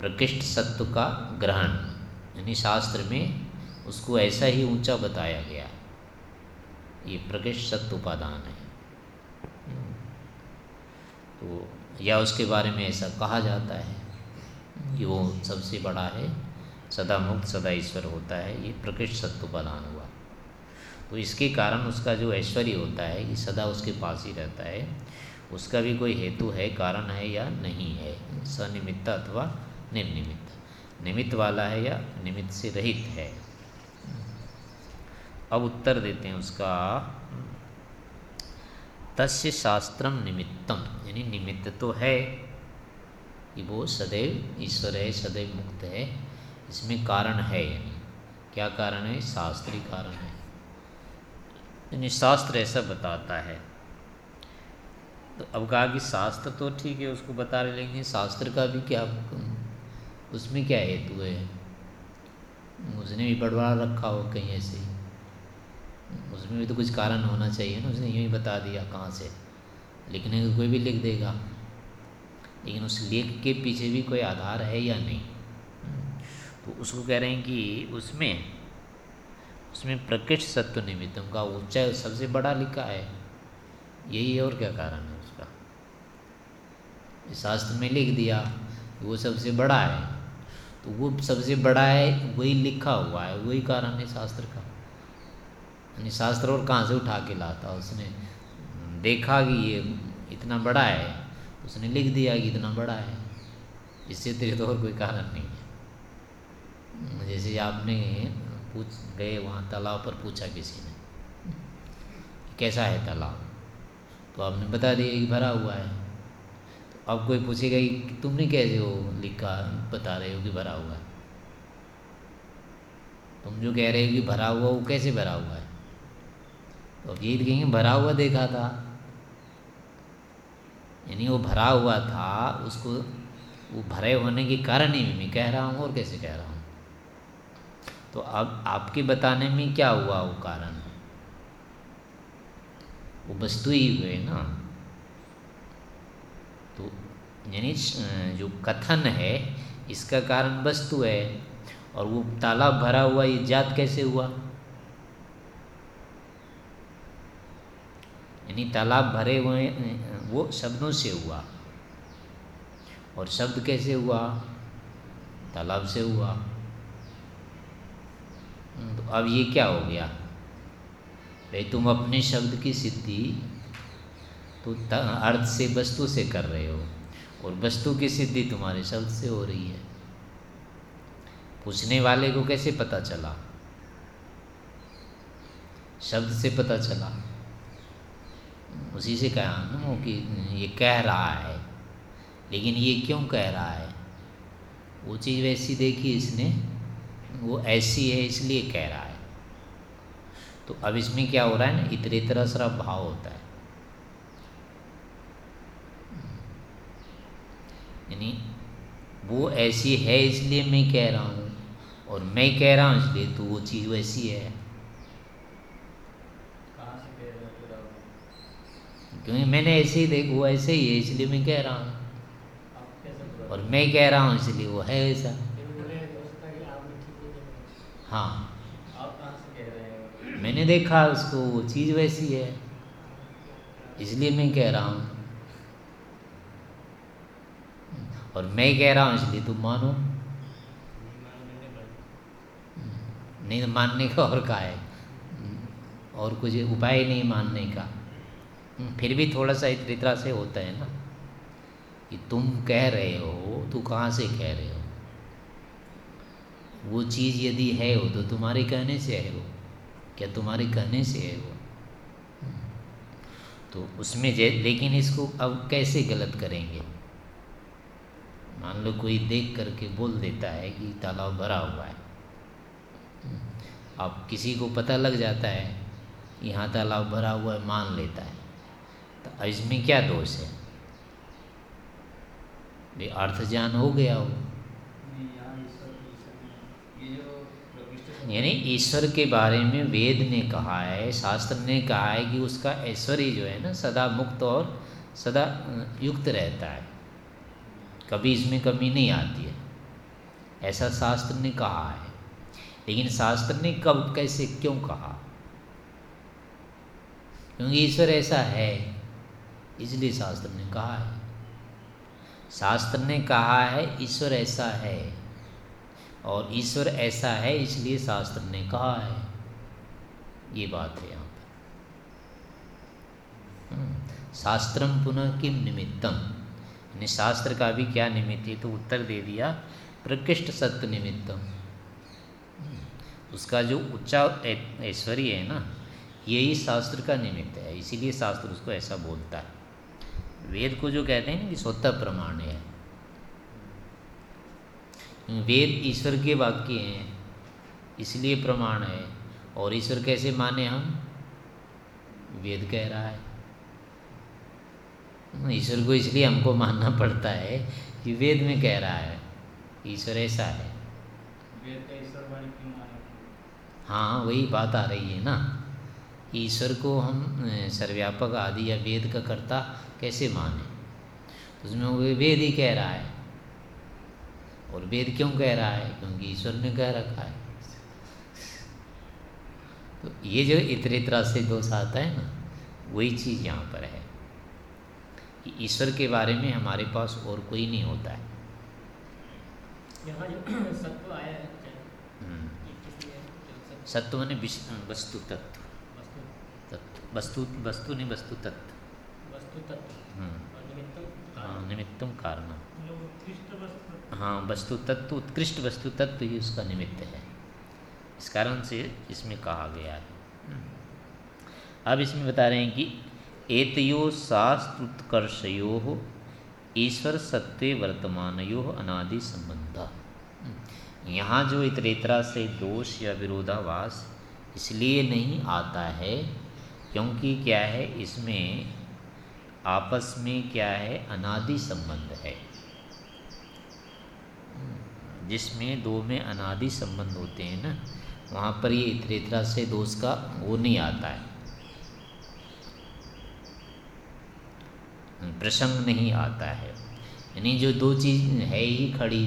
प्रकृष्ट सत्व का ग्रहण यानी शास्त्र में उसको ऐसा ही ऊँचा बताया गया। ये प्रकृष्ट सत्व उपादान है। हम्म, तो या उसके बारे में ऐसा कहा जाता है कि वो सबसे बड़ा है सदा मुक्त, सदा ईश्वर होता है, ये प्रकृष्ट सत्व प्रदान हुआ। तो इसके कारण उसका जो ऐश्वर्य होता है, ये सदा उसके पास ही रहता है। उसका भी कोई हेतु है, कारण है या नहीं है? सनिमित्त अथवा निर्निमित्त। निमित्त वाला है या निमित्त से रहित है? अब उत्तर देते हैं उसका, तस्य शास्त्रम निमित्तम, यानी निमित्त तो है, कि वो सदैव ईश्वर है, सदैव मुक्त है। इसमें कारण है यानी क्या कारण है? शास्त्रीय कारण है। यानी शास्त्र ऐसा बताता है। तो अब कहा कि शास्त्र तो ठीक है, उसको बता रहे, लेकिन शास्त्र का भी क्या उसमें क्या हेतु है? उसने भी बड़वा रखा हो कहीं ऐसे ही। उसमें भी तो कुछ कारण होना चाहिए ना, उसने यूँ ही बता दिया कहाँ से। लिखने को कोई भी लिख देगा। लेकिन उस लेख के पीछे भी कोई आधार है या नहीं? उसको कह रहे हैं कि उसमें उसमें प्रकृष्ट सत्व निमित्तम का ऊँचा सबसे बड़ा लिखा है। यही और क्या कारण है उसका? शास्त्र में लिख दिया वो सबसे बड़ा है। तो वो सबसे बड़ा है, वही लिखा हुआ है, वही कारण है शास्त्र का। यानी शास्त्र और कहाँ से उठा के लाता? उसने देखा कि ये इतना बड़ा है, उसने लिख दिया कि इतना बड़ा है। इससे तेरे तो और कोई कारण नहीं है। जैसे आपने पूछ, गए वहाँ तालाब पर पूछा किसी ने कैसा है तालाब? तो आपने बता दिया कि भरा हुआ है। तो अब कोई पूछेगा कि तुमने कैसे हो लिखा, बता रहे हो कि भरा हुआ है? तुम जो कह रहे हो कि भरा हुआ, वो कैसे भरा हुआ है? तो अब यही कहेंगे भरा हुआ देखा था। यानी वो भरा हुआ था, उसको वो भरे होने के कारण ही मैं कह रहा हूँ, और कैसे कह रहा हूँ? तो अब आपके बताने में क्या हुआ वो कारण? वो वस्तु ही हुए ना। तो यानी जो कथन है, इसका कारण वस्तु है। और वो तालाब भरा हुआ, ये जात कैसे हुआ? यानी तालाब भरे हुए वो शब्दों से हुआ। और शब्द कैसे हुआ? तालाब से हुआ। तो अब ये क्या हो गया? भाई तुम अपने शब्द की सिद्धि तो अर्थ से वस्तु से कर रहे हो और वस्तु की सिद्धि तुम्हारे शब्द से हो रही है। पूछने वाले को कैसे पता चला? शब्द से पता चला। उसी से कहा ना कि ये कह रहा है, लेकिन ये क्यों कह रहा है? वो चीज़ वैसी देखी इसने वो ऐसी है इसलिए कह रहा है। तो अब इसमें क्या हो रहा है ना इतने तरह सारा भाव होता है। यानी वो ऐसी है इसलिए मैं कह रहा हूँ और मैं कह रहा हूँ इसलिए तो वो चीज़ वैसी है। क्योंकि मैंने ऐसे ही देख वो ऐसे ही है इसलिए मैं कह रहा हूँ। और मैं कह रहा हूँ इसलिए वो है ऐसा। हाँ। मैंने देखा उसको वो चीज़ वैसी है। इसलिए मैं कह रहा हूँ। और मैं कह रहा हूँ इसलिए तुम मानो। नहीं मानने का और का है। और कुछ उपाय नहीं मानने का। फिर भी थोड़ा सा इस तरह से होता है ना कि तुम कह रहे हो तू कहाँ से कह रहे हो? वो चीज़ यदि है वो तो तुम्हारे कहने से है वो। क्या तुम्हारे कहने से है वो? तो उसमें लेकिन इसको अब कैसे गलत करेंगे? मान लो कोई देख करके बोल देता है कि तालाब भरा हुआ है। अब किसी को पता लग जाता है यहाँ तालाब भरा हुआ है, मान लेता है। तो इसमें क्या दोष है? अर्थ ज्ञान हो गया हो। यानी ईश्वर के बारे में वेद ने कहा है, शास्त्र ने कहा है कि उसका ऐश्वर्य जो है ना, सदा मुक्त और सदा युक्त रहता है। कभी इसमें कमी नहीं आती है। ऐसा शास्त्र ने कहा है। लेकिन शास्त्र ने कब, कैसे, क्यों कहा? क्योंकि ईश्वर ऐसा है, इसलिए शास्त्र ने कहा है। शास्त्र ने कहा है, ईश्वर ऐसा है। और ईश्वर ऐसा है इसलिए शास्त्र ने कहा है। ये बात है यहाँ पर। हम्म, शास्त्रम पुनः किम निमित्तम। यानी शास्त्र का भी क्या निमित्त? है तो उत्तर दे दिया प्रकृष्ट सत्य निमित्तम। हम्म, उसका जो उच्चा ऐश्वर्य है ना यही शास्त्र का निमित्त है। इसीलिए शास्त्र उसको ऐसा बोलता है। वेद को जो कहते हैं ना कि स्वतः प्रमाण है। वेद ईश्वर के वाक्य हैं इसलिए प्रमाण है। और ईश्वर कैसे माने हम? वेद कह रहा है। ईश्वर को इसलिए हमको मानना पड़ता है कि वेद में कह रहा है ईश्वर ऐसा है। हाँ वही बात आ रही है ना। ईश्वर को हम सर्व्यापक आदि या वेद का कर्ता कैसे माने? उसमें वो वेद ही कह रहा है। और वेद क्यों कह रहा है? क्योंकि ईश्वर ने कह रखा है। तो ये जो इतने तरह से दोष आता है ना वही चीज़ यहाँ पर है कि ईश्वर के बारे में हमारे पास और कोई नहीं होता है। सत्व आया है हम्म। सत्व? ने वस्तु तत्व। तत्व। वस्तु वस्तु ने वस्तु तत्व। वस्तु तत्व। हम्म। हाँ निमित्तम कारण। हाँ वस्तु तत्व, उत्कृष्ट वस्तु तत्व ही उसका निमित्त है। इस कारण से इसमें कहा गया है। अब इसमें बता रहे हैं कि एतयो शास्त्रोत्कर्षयो ईश्वर सत्य वर्तमान वर्तमानयो अनादि संबंध। यहाँ जो इतरेतरा से दोष या विरोधावास इसलिए नहीं आता है, क्योंकि क्या है, इसमें आपस में क्या है, अनादि संबंध है। जिसमें दो में अनादि संबंध होते हैं ना, वहाँ पर ये इतरेतरा से दोष का वो नहीं आता है। प्रसंग नहीं आता है। यानी जो दो चीज़ है ही खड़ी,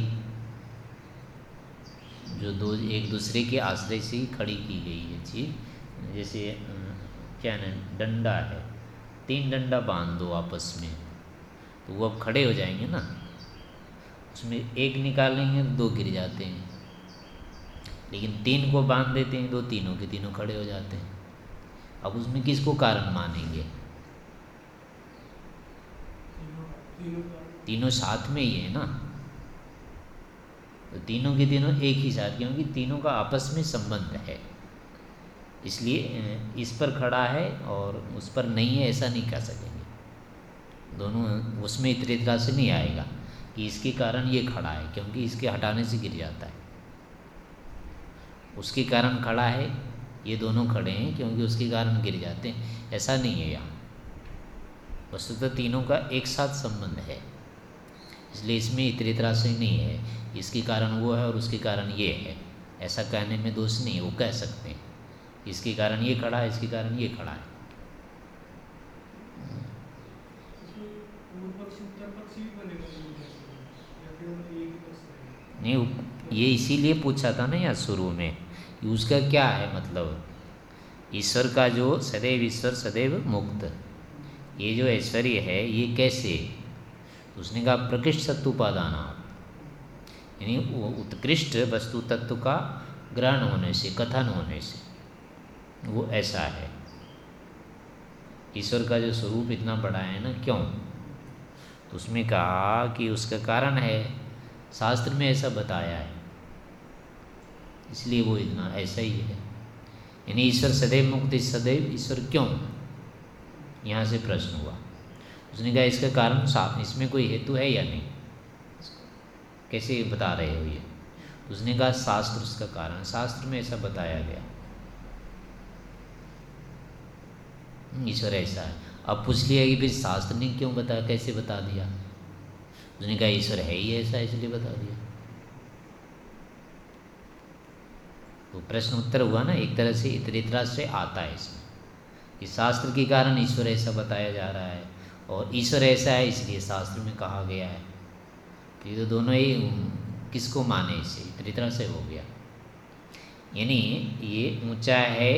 जो दो, एक दूसरे के आश्रय से ही खड़ी की गई है चीज़, जैसे क्या ना डंडा है। तीन डंडा बाँध दो आपस में तो वो अब खड़े हो जाएँगे ना। उसमें एक निकालेंगे तो दो गिर जाते हैं। लेकिन तीन को बाँध देते हैं, दो तीनों के तीनों खड़े हो जाते हैं। अब उसमें किसको कारण मानेंगे? तीनों साथ में ही है ना? तो तीनों के तीनों एक ही साथ, क्योंकि तीनों का आपस में संबंध है। इसलिए इस पर खड़ा है और उस पर नहीं है, ऐसा नहीं कह सकेंगे। दोनों उसमें इतनी तरह से नहीं आएगा। कि इसके कारण ये खड़ा है, क्योंकि इसके हटाने से गिर जाता है। उसके कारण खड़ा है, ये दोनों खड़े हैं, क्योंकि उसके कारण गिर जाते हैं। ऐसा नहीं है यहाँ। वस्तुतः तीनों का एक साथ संबंध है। इसलिए इसमें से नहीं है। इसके कारण वो है और उसके कारण ये है। ऐसा कहने में दोष नहीं वो कह सकते हैं। इसके कारण ये खड़ा है, इसके कारण ये खड़ा है। नहीं, ये इसीलिए पूछा था ना यहाँ शुरू में उसका क्या है मतलब? ईश्वर का जो सदैव ईश्वर, सदैव मुक्त। ये जो ऐश्वर्य है, ये कैसे? उसने कहा, प्रकृष्ट सत्युपादान यानी वो उत्कृष्ट वस्तु तत्व का ग्रहण होने से, कथन होने से, वो ऐसा है। ईश्वर का जो स्वरूप इतना बड़ा है ना, क्यों? तो उसमें कहा कि उसका कारण है। शास्त्र में ऐसा बताया है। इसलिए वो इतना, ऐसा ही है। यानी ईश्वर सदैव मुक्त, सदैव ईश्वर क्यों? यहाँ से प्रश्न हुआ। उसने कहा, इसका कारण साफ़ इसमें कोई हेतु है या नहीं? कैसे बता रहे हो ये? उसने कहा, शास्त्र उसका कारण, शास्त्र में ऐसा बताया गया। ईश्वर ऐसा है। अब पूछ लिया कि फिर शास्त्र ने क्यों बता, कैसे बता दिया? उसने कहा, ईश्वर है ही ऐसा, इसलिए बता दिया। तो प्रश्न उत्तर हुआ ना, एक तरह से इतरेतरा से आता है इसमें। कि शास्त्र के कारण ईश्वर ऐसा बताया जा रहा है, और ईश्वर ऐसा है, इसलिए शास्त्र में कहा गया है। तो ये तो दोनों ही किसको माने इसे? से हो गया। यानी ये ऊँचा है,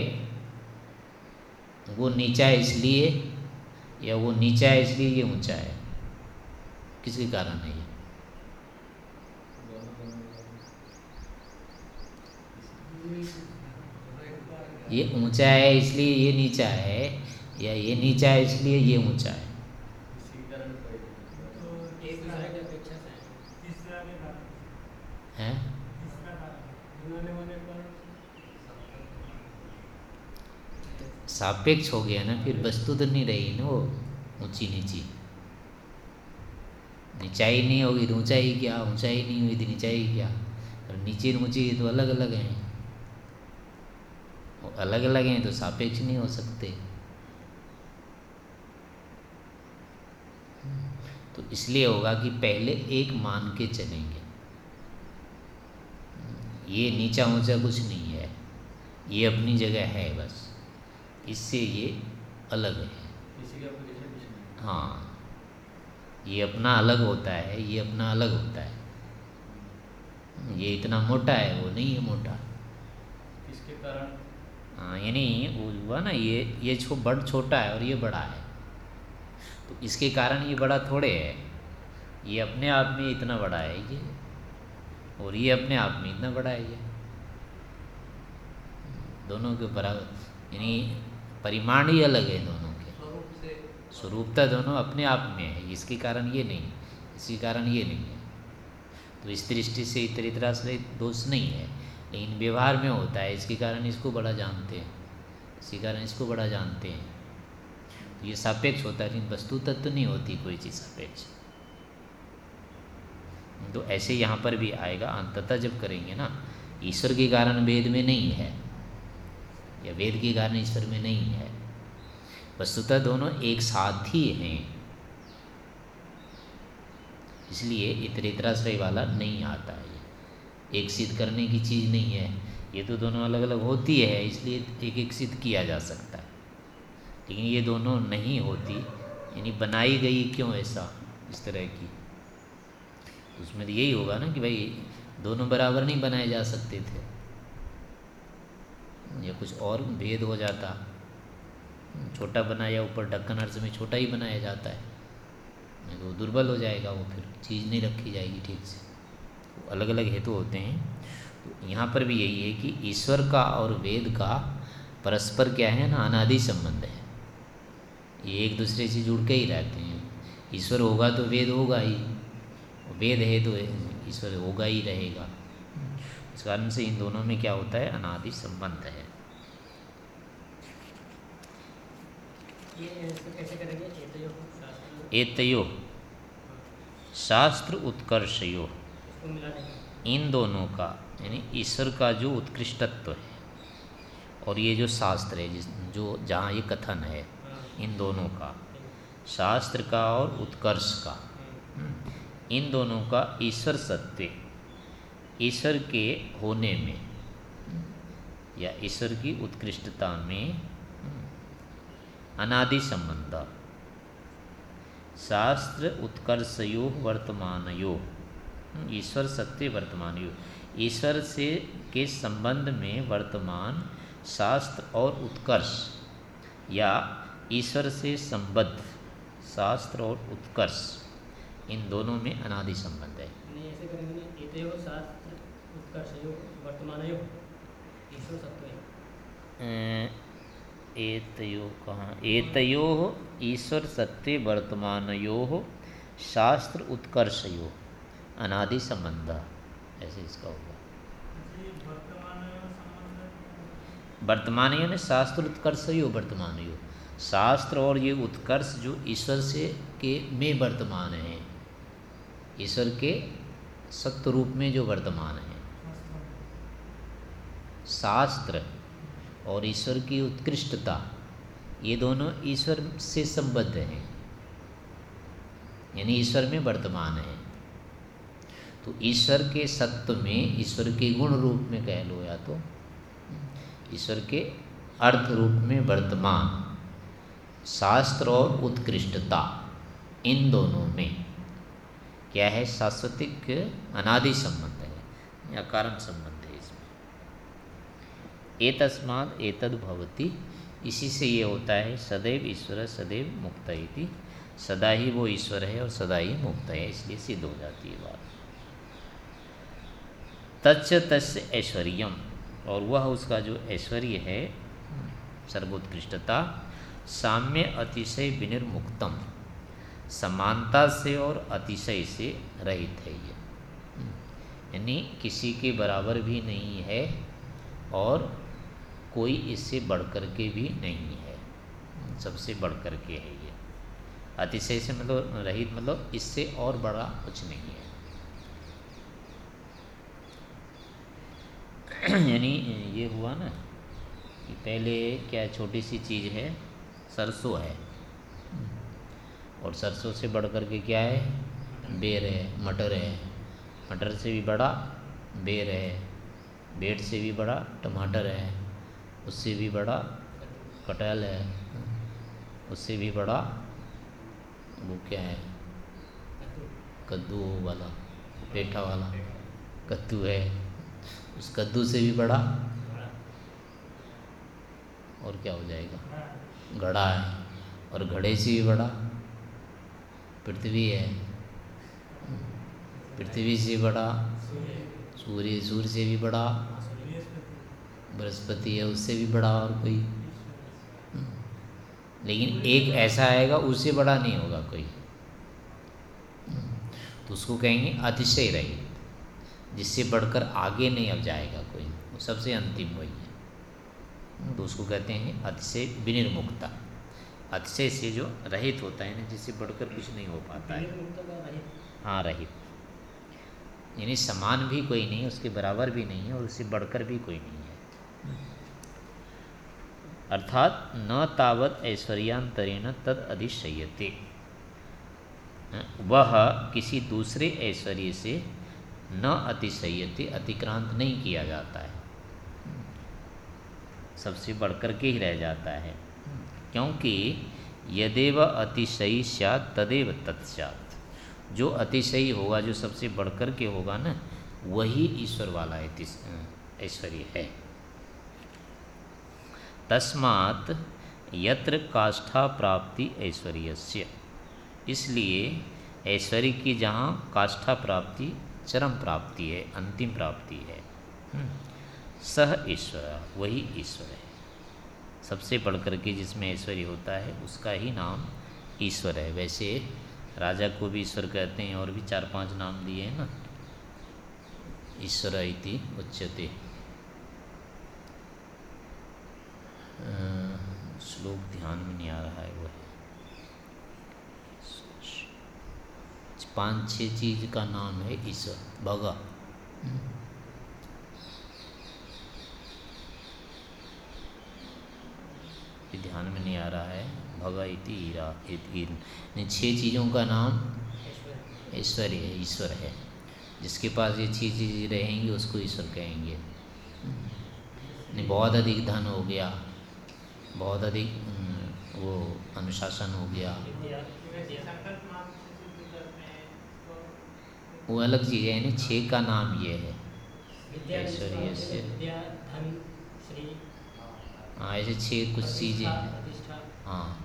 वो नीचा है इसलिए, या वो नीचा है इसलिए ये ऊँचा है? किसके कारण नहीं है। ये ऊँचा है इसलिए ये नीचा है, या ये नीचा है इसलिए ये ऊँचा है। सापेक्ष हो गया ना, फिर वस्तु तो नहीं रही ना वो, ऊँची नीची। नीचाई नहीं होगी तो ऊंचाई क्या? ऊंचाई नहीं हुई तो नीचाई क्या? और नीचे ऊँची तो अलग अलग हैं। अलग अलग हैं तो सापेक्ष नहीं हो सकते। तो इसलिए होगा कि पहले एक मान के चलेंगे। ये नीचा ऊँचा कुछ नहीं है। ये अपनी जगह है बस। इससे ये अलग है? हाँ। ये अपना अलग होता है ये अपना अलग होता है। ये इतना मोटा है वो नहीं है मोटा। इसके कारण? हाँ यानी वो हुआ ना ये ये छो बड़ छोटा है और ये बड़ा है। तो इसके कारण ये बड़ा थोड़े है। ये अपने आप में इतना बड़ा है ये और ये अपने आप में इतना बड़ा है ये। दोनों के बराबर यानी परिमाण ही अलग है दोनों। स्वरूपता दोनों अपने आप में है, इसके कारण ये नहीं इसी कारण ये नहीं है। तो इस दृष्टि से इतर तरह से दोष नहीं है, लेकिन व्यवहार में होता है, इसके कारण इसको बड़ा जानते हैं इसी कारण इसको बड़ा जानते हैं। तो ये सापेक्ष होता है, लेकिन वस्तु तत्व नहीं होती कोई चीज़ सापेक्ष। तो ऐसे यहाँ पर भी आएगा, अंततः जब करेंगे ना, ईश्वर के कारण वेद में नहीं है, या वेद के कारण ईश्वर में नहीं है वस्तुतः दोनों एक साथ ही हैं। इसलिए इतरेतराश्रय वाला नहीं आता है। एक सिद्ध करने की चीज़ नहीं है। ये तो दोनों अलग अलग होती है, इसलिए एक एक सिद्ध किया जा सकता है। लेकिन ये दोनों नहीं होती, यानी बनाई गई क्यों ऐसा, इस तरह की? उसमें तो यही होगा ना कि भाई, दोनों बराबर नहीं बनाए जा सकते थे। या कुछ और भेद हो जाता। छोटा बनाया, ऊपर ढक्कन अर्थ में छोटा ही बनाया जाता है। नहीं तो दुर्बल हो जाएगा वो फिर, चीज़ नहीं रखी जाएगी ठीक से। तो अलग अलग हेतु होते हैं। तो यहाँ पर भी यही है कि ईश्वर का और वेद का परस्पर क्या है ना, अनादि संबंध है। ये एक दूसरे से जुड़ के ही रहते हैं। ईश्वर होगा तो वेद होगा ही। वेद है तो ईश्वर होगा ही रहेगा। इस कारण से इन दोनों में क्या होता है, अनादि संबंध है। एतयो शास्त्र उत्कर्ष यो इन दोनों का, यानी ईश्वर का जो उत्कृष्टत्व है, और ये जो शास्त्र है, जिस, जो, जहाँ ये कथन है, इन दोनों का, शास्त्र का और उत्कर्ष का इन दोनों का ईश्वर सत्य, ईश्वर के होने में, या ईश्वर की उत्कृष्टता में अनादि संबंध शास्त्र उत्कर्षयो वर्तमानयो। ईश्वर सत्य वर्तमान योग ईश्वर से के संबंध में वर्तमान शास्त्र और उत्कर्ष या ईश्वर से संबद्ध शास्त्र और उत्कर्ष इन दोनों में अनादि संबंध है शास्त्र उत्कर्ष योग वर्तमान योग ईश्वर एतयो कहाँ? एतयो ईश्वर सत्य वर्तमानयो शास्त्र उत्कर्षयो। अनादि संबंध। ऐसे इसका होगा। वर्तमान यानी शास्त्र उत्कर्ष यो वर्तमान यो शास्त्र और ये उत्कर्ष जो ईश्वर से के में वर्तमान है, ईश्वर के सत्य रूप में जो वर्तमान है। शास्त्र। और ईश्वर की उत्कृष्टता, ये दोनों ईश्वर से संबद्ध हैं। यानी ईश्वर में वर्तमान है। तो ईश्वर के सत्व में ईश्वर के गुण रूप में कह लो या तो ईश्वर के अर्थ रूप में वर्तमान, शास्त्र और उत्कृष्टता, इन दोनों में। क्या है? शाश्वतिक अनादि संबंध है या कारण संबंध ए तस्माद एतद भवती। इसी से ये होता है, सदैव ईश्वर, सदैव मुक्त इति। सदा ही वो ईश्वर है और सदा ही मुक्त है, इसलिए सिद्ध हो जाती है बात। तच्च तस् ऐश्वर्यम और वह उसका जो ऐश्वर्य है, सर्वोत्कृष्टता, साम्य अतिशय विनिर्मुक्तम, समानता से और अतिशय से रहित है ये। यानी किसी के बराबर भी नहीं है और कोई इससे बढ़कर के भी नहीं है। सबसे बढ़कर के है ये। अतिशय से मतलब रहित मतलब इससे और बड़ा कुछ नहीं है। यानी ये हुआ ना कि पहले क्या छोटी सी चीज़ है, सरसों है। और सरसों से बढ़ कर के क्या है? बेर है, मटर है। मटर से भी बड़ा, बेर है। बेर से भी बड़ा, टमाटर है। उससे भी बड़ा कटहल है। उससे भी बड़ा वो क्या है? कद्दू वाला, पेठा वाला कद्दू है। उस कद्दू से भी बड़ा और क्या हो जाएगा? घड़ा है और घड़े से भी बड़ा, पृथ्वी है। पृथ्वी से बड़ा, सूर्य सूर्य से भी बड़ा बृहस्पति है उससे भी बड़ा और कोई। लेकिन एक ऐसा आएगा उससे बड़ा नहीं होगा कोई। तो उसको कहेंगे अतिशय रही जिससे बढ़कर आगे नहीं अब जाएगा कोई। वो सबसे अंतिम वही है। तो उसको कहते हैं अतिशय विनिर्मुक्ता। अतिशय से जो रहित होता है ना जिससे बढ़कर कुछ नहीं हो पाता है। हाँ रहित। यानी समान भी कोई नहीं उसके बराबर भी नहीं है और उससे बढ़कर भी कोई नहीं है। अर्थात न तावत ऐश्वर्यांतरेण तद अधिशयते। वह किसी दूसरे ऐश्वर्य से न अतिशयते, अतिक्रांत नहीं किया जाता है। सबसे बढ़कर के ही रह जाता है। क्योंकि यदेव अतिशयी सत तदेव तत्सात जो अतिशयी होगा, जो सबसे बढ़कर के होगा ना, वही ईश्वर वाला ऐश्वर्य है। तस्मात् यत्र काष्ठा प्राप्ति ऐश्वर्य इसलिए ऐश्वर्य की जहाँ काष्ठा प्राप्ति, चरम प्राप्ति है, अंतिम प्राप्ति है। हम्म। सह ईश्वर, वही ईश्वर है। सबसे बढ़ कर के जिसमें ऐश्वर्य होता है, उसका ही नाम ईश्वर है। वैसे राजा को भी ईश्वर कहते हैं, और भी चार पाँच नाम दिए हैं ना। ईश्वर इति उच्चते श्लोक ध्यान में नहीं आ रहा है वो। पाँच छह चीज़ का नाम है ईश्वर, भगा। ध्यान में नहीं आ रहा है। भगा इति ईरा छह चीज़ों का नाम ऐश्वर्य है, ईश्वर है। जिसके पास ये छह चीज़ें रहेंगी, उसको ईश्वर कहेंगे। नहीं, बहुत अधिक धन हो गया। बहुत अधिक वो अनुशासन हो गया। वो अलग चीज़ है यानी छः का नाम ये है। ऐश्वर्य से हाँ ऐसे छः कुछ चीज़ें हैं। हाँ।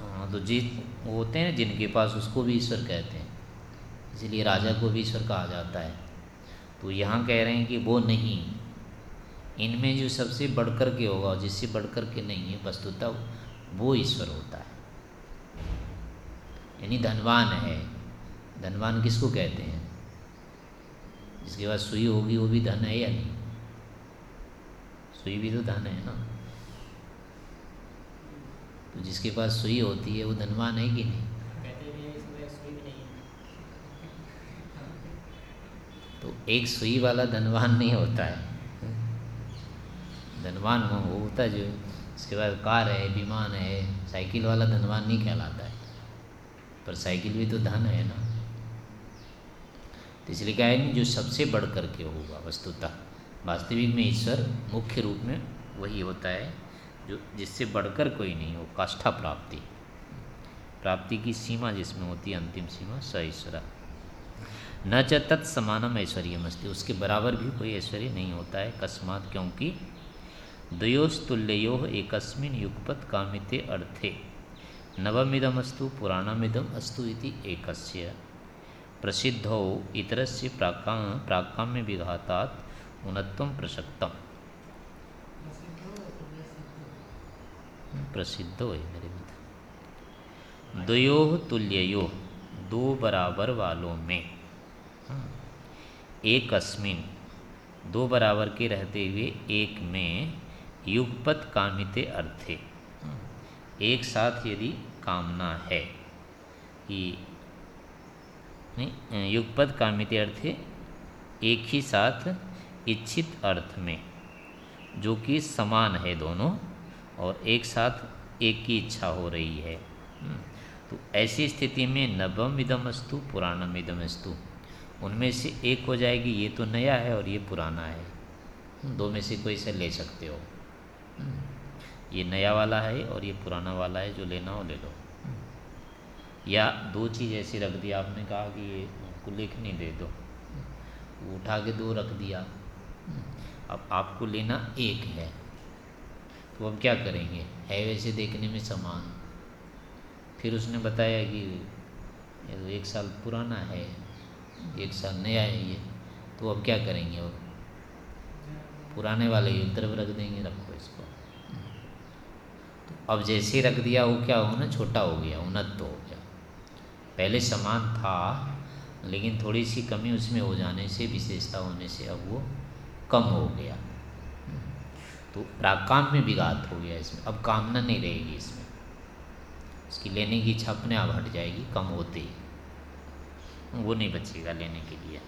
हाँ तो जी वो होते हैं जिनके पास उसको भी ईश्वर कहते हैं। इसलिए राजा को भी ईश्वर कहा जाता है। तो यहाँ कह रहे हैं कि वो नहीं इनमें जो सबसे बढ़कर के होगा और जिससे बढ़कर के नहीं है, वस्तुतः वो ईश्वर होता है। यानी धनवान है। धनवान किसको कहते हैं? जिसके पास सुई होगी, वो भी धन है या नहीं? सुई भी तो धन है ना। तो जिसके पास सुई होती है, वो धनवान है कि नहीं? तो एक सुई वाला धनवान नहीं होता है। धनवान वो होता है जो, इसके बाद कार है, विमान है, साइकिल वाला धनवान नहीं कहलाता है। पर साइकिल भी तो धन है ना। तो इसलिए क्या है जो सबसे बढ़ कर के होगा वस्तुतः, वास्तविक में ईश्वर मुख्य रूप में वही होता है, जो, जिससे बढ़कर कोई नहीं हो, काष्ठा प्राप्ति। प्राप्ति की सीमा जिसमें होती है, अंतिम सीमा स ईश्वर न च तत्समानम ऐश्वर्य मस्ती उसके बराबर भी कोई ऐश्वर्य नहीं होता है अकस्मात क्योंकि द्वयोस्तुल्यो एकस्मिन युगपत कामिते अर्थे। नवमिदमस्तु, पुराणमिदम अस्तु इति एकस्य। प्रसिद्धौ इतरस्य प्राका प्राकाम्य विघातात् उनत्व प्रसक्तम। प्रसिद्धो है मेरे तुल्यो दो बराबर वालों में एक अस्मिन दो बराबर के रहते हुए एक में युगपत कामिते अर्थे। एक साथ यदि कामना है कि युगपद कामित अर्थ एक ही साथ इच्छित अर्थ में जो कि समान है दोनों और एक साथ एक की इच्छा हो रही है। हम्म, तो ऐसी स्थिति में नवम इदमस्तु पुराणम इदमस्तु उनमें से एक हो जाएगी ये तो नया है और ये पुराना है। हम्म, दो में से कोई से ले सकते हो। ये नया वाला है और ये पुराना वाला है, जो लेना हो ले लो। या दो चीज़ ऐसी रख दी, आपने कहा कि ये उनको लिखनी दे दो। उठा के दो रख दिया। अब आपको लेना एक है। तो अब क्या करेंगे? है वैसे देखने में समान। फिर उसने बताया कि ये तो एक साल पुराना है, एक साल नया है ये। तो अब क्या करेंगे अब? पुराने वाले ही तरफ़ रख देंगे रखो। अब जैसे ही रख दिया, वो क्या हो ना, छोटा हो गया, उन्नत तो हो गया। पहले समान था, लेकिन थोड़ी सी कमी उसमें हो जाने से, विशेषता होने से अब वो कम हो गया। तो प्राकाम में विघात हो गया इसमें। अब कामना नहीं रहेगी इसमें। उसकी लेने की इच्छा अपने आप हट जाएगी, कम होते ही। वो नहीं बचेगा लेने के लिए।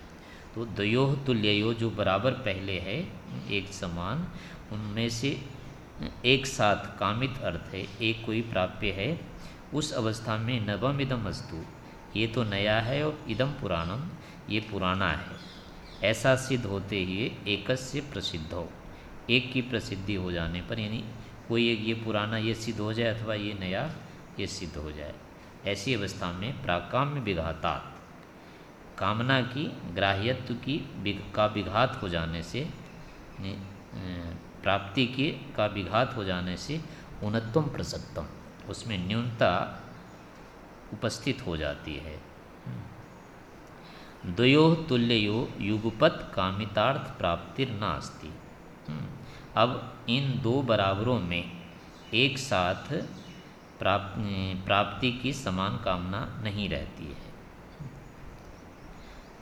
तो दयो तुल्यो जो बराबर पहले है, एक समान, उनमें से एक साथ कामित अर्थ है, एक कोई प्राप्य है, उस अवस्था में नवम इदम वस्तु ये तो नया है और इदम पुराणम, ये पुराना है। ऐसा सिद्ध होते हुए एकस्य प्रसिद्ध हो। एक की प्रसिद्धि हो जाने पर, यानी कोई एक ये पुराना ये सिद्ध हो जाए अथवा ये नया ये सिद्ध हो जाए। ऐसी अवस्था में प्राकाम्य विघातात। कामना की, ग्राह्यत्व की का विघात हो जाने से प्राप्ति के का विघात हो जाने से उन्नतम प्रसक्तम। उसमें न्यूनता उपस्थित हो जाती है। द्वयो तुल्यो युगपत कामितार्थ प्राप्तिर नास्ति। अब इन दो बराबरों में एक साथ प्राप्ति की समान कामना नहीं रहती है।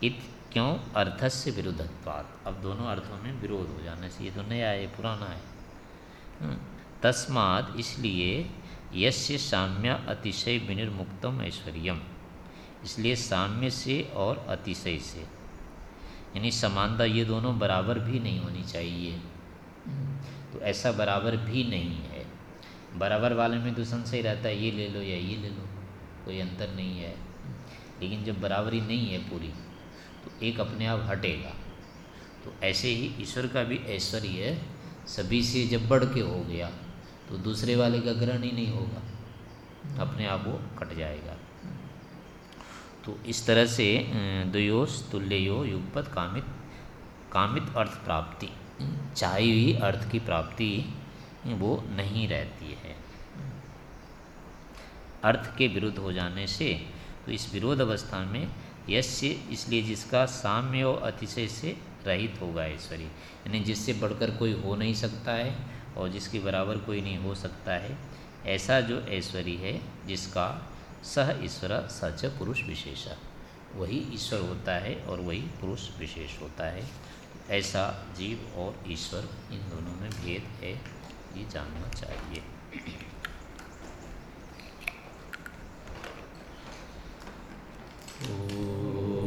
इत क्यों? अर्थस्य विरुद्धत्वात्। अब दोनों अर्थों में विरोध हो जाने से ये तो नया है, पुराना है। तस्माद इसलिए यस्य साम्य अतिशय विनिर्मुक्तम ऐश्वर्यम। इसलिए साम्य से और अतिशय से। यानी समानता ये दोनों बराबर भी नहीं होनी चाहिए। तो ऐसा बराबर भी नहीं है। बराबर वाले में तो संशय रहता है, ये ले लो या ये ले लो, कोई अंतर नहीं है। लेकिन जब बराबरी नहीं है पूरी तो एक अपने आप हटेगा। तो ऐसे ही ईश्वर का भी ऐश्वर्य सभी से जब बढ़ के हो गया तो दूसरे वाले का ग्रहण ही नहीं होगा। अपने आप वो कट जाएगा। तो इस तरह से द्वयोस तुल्यो युगपत, कामित कामित अर्थ प्राप्ति, चाहे हुई अर्थ की प्राप्ति वो नहीं रहती है। अर्थ के विरुद्ध हो जाने से तो इस विरोध अवस्था में यश इसलिए जिसका साम्य और अतिशय से रहित होगा ऐश्वर्य यानी जिससे बढ़कर कोई हो नहीं सकता है और जिसके बराबर कोई नहीं हो सकता है, ऐसा जो ऐश्वर्य है, जिसका सह ईश्वर सच पुरुष विशेष। वही ईश्वर होता है और वही पुरुष विशेष होता है। ऐसा जीव और ईश्वर इन दोनों में भेद है, ये जानना चाहिए। Oh.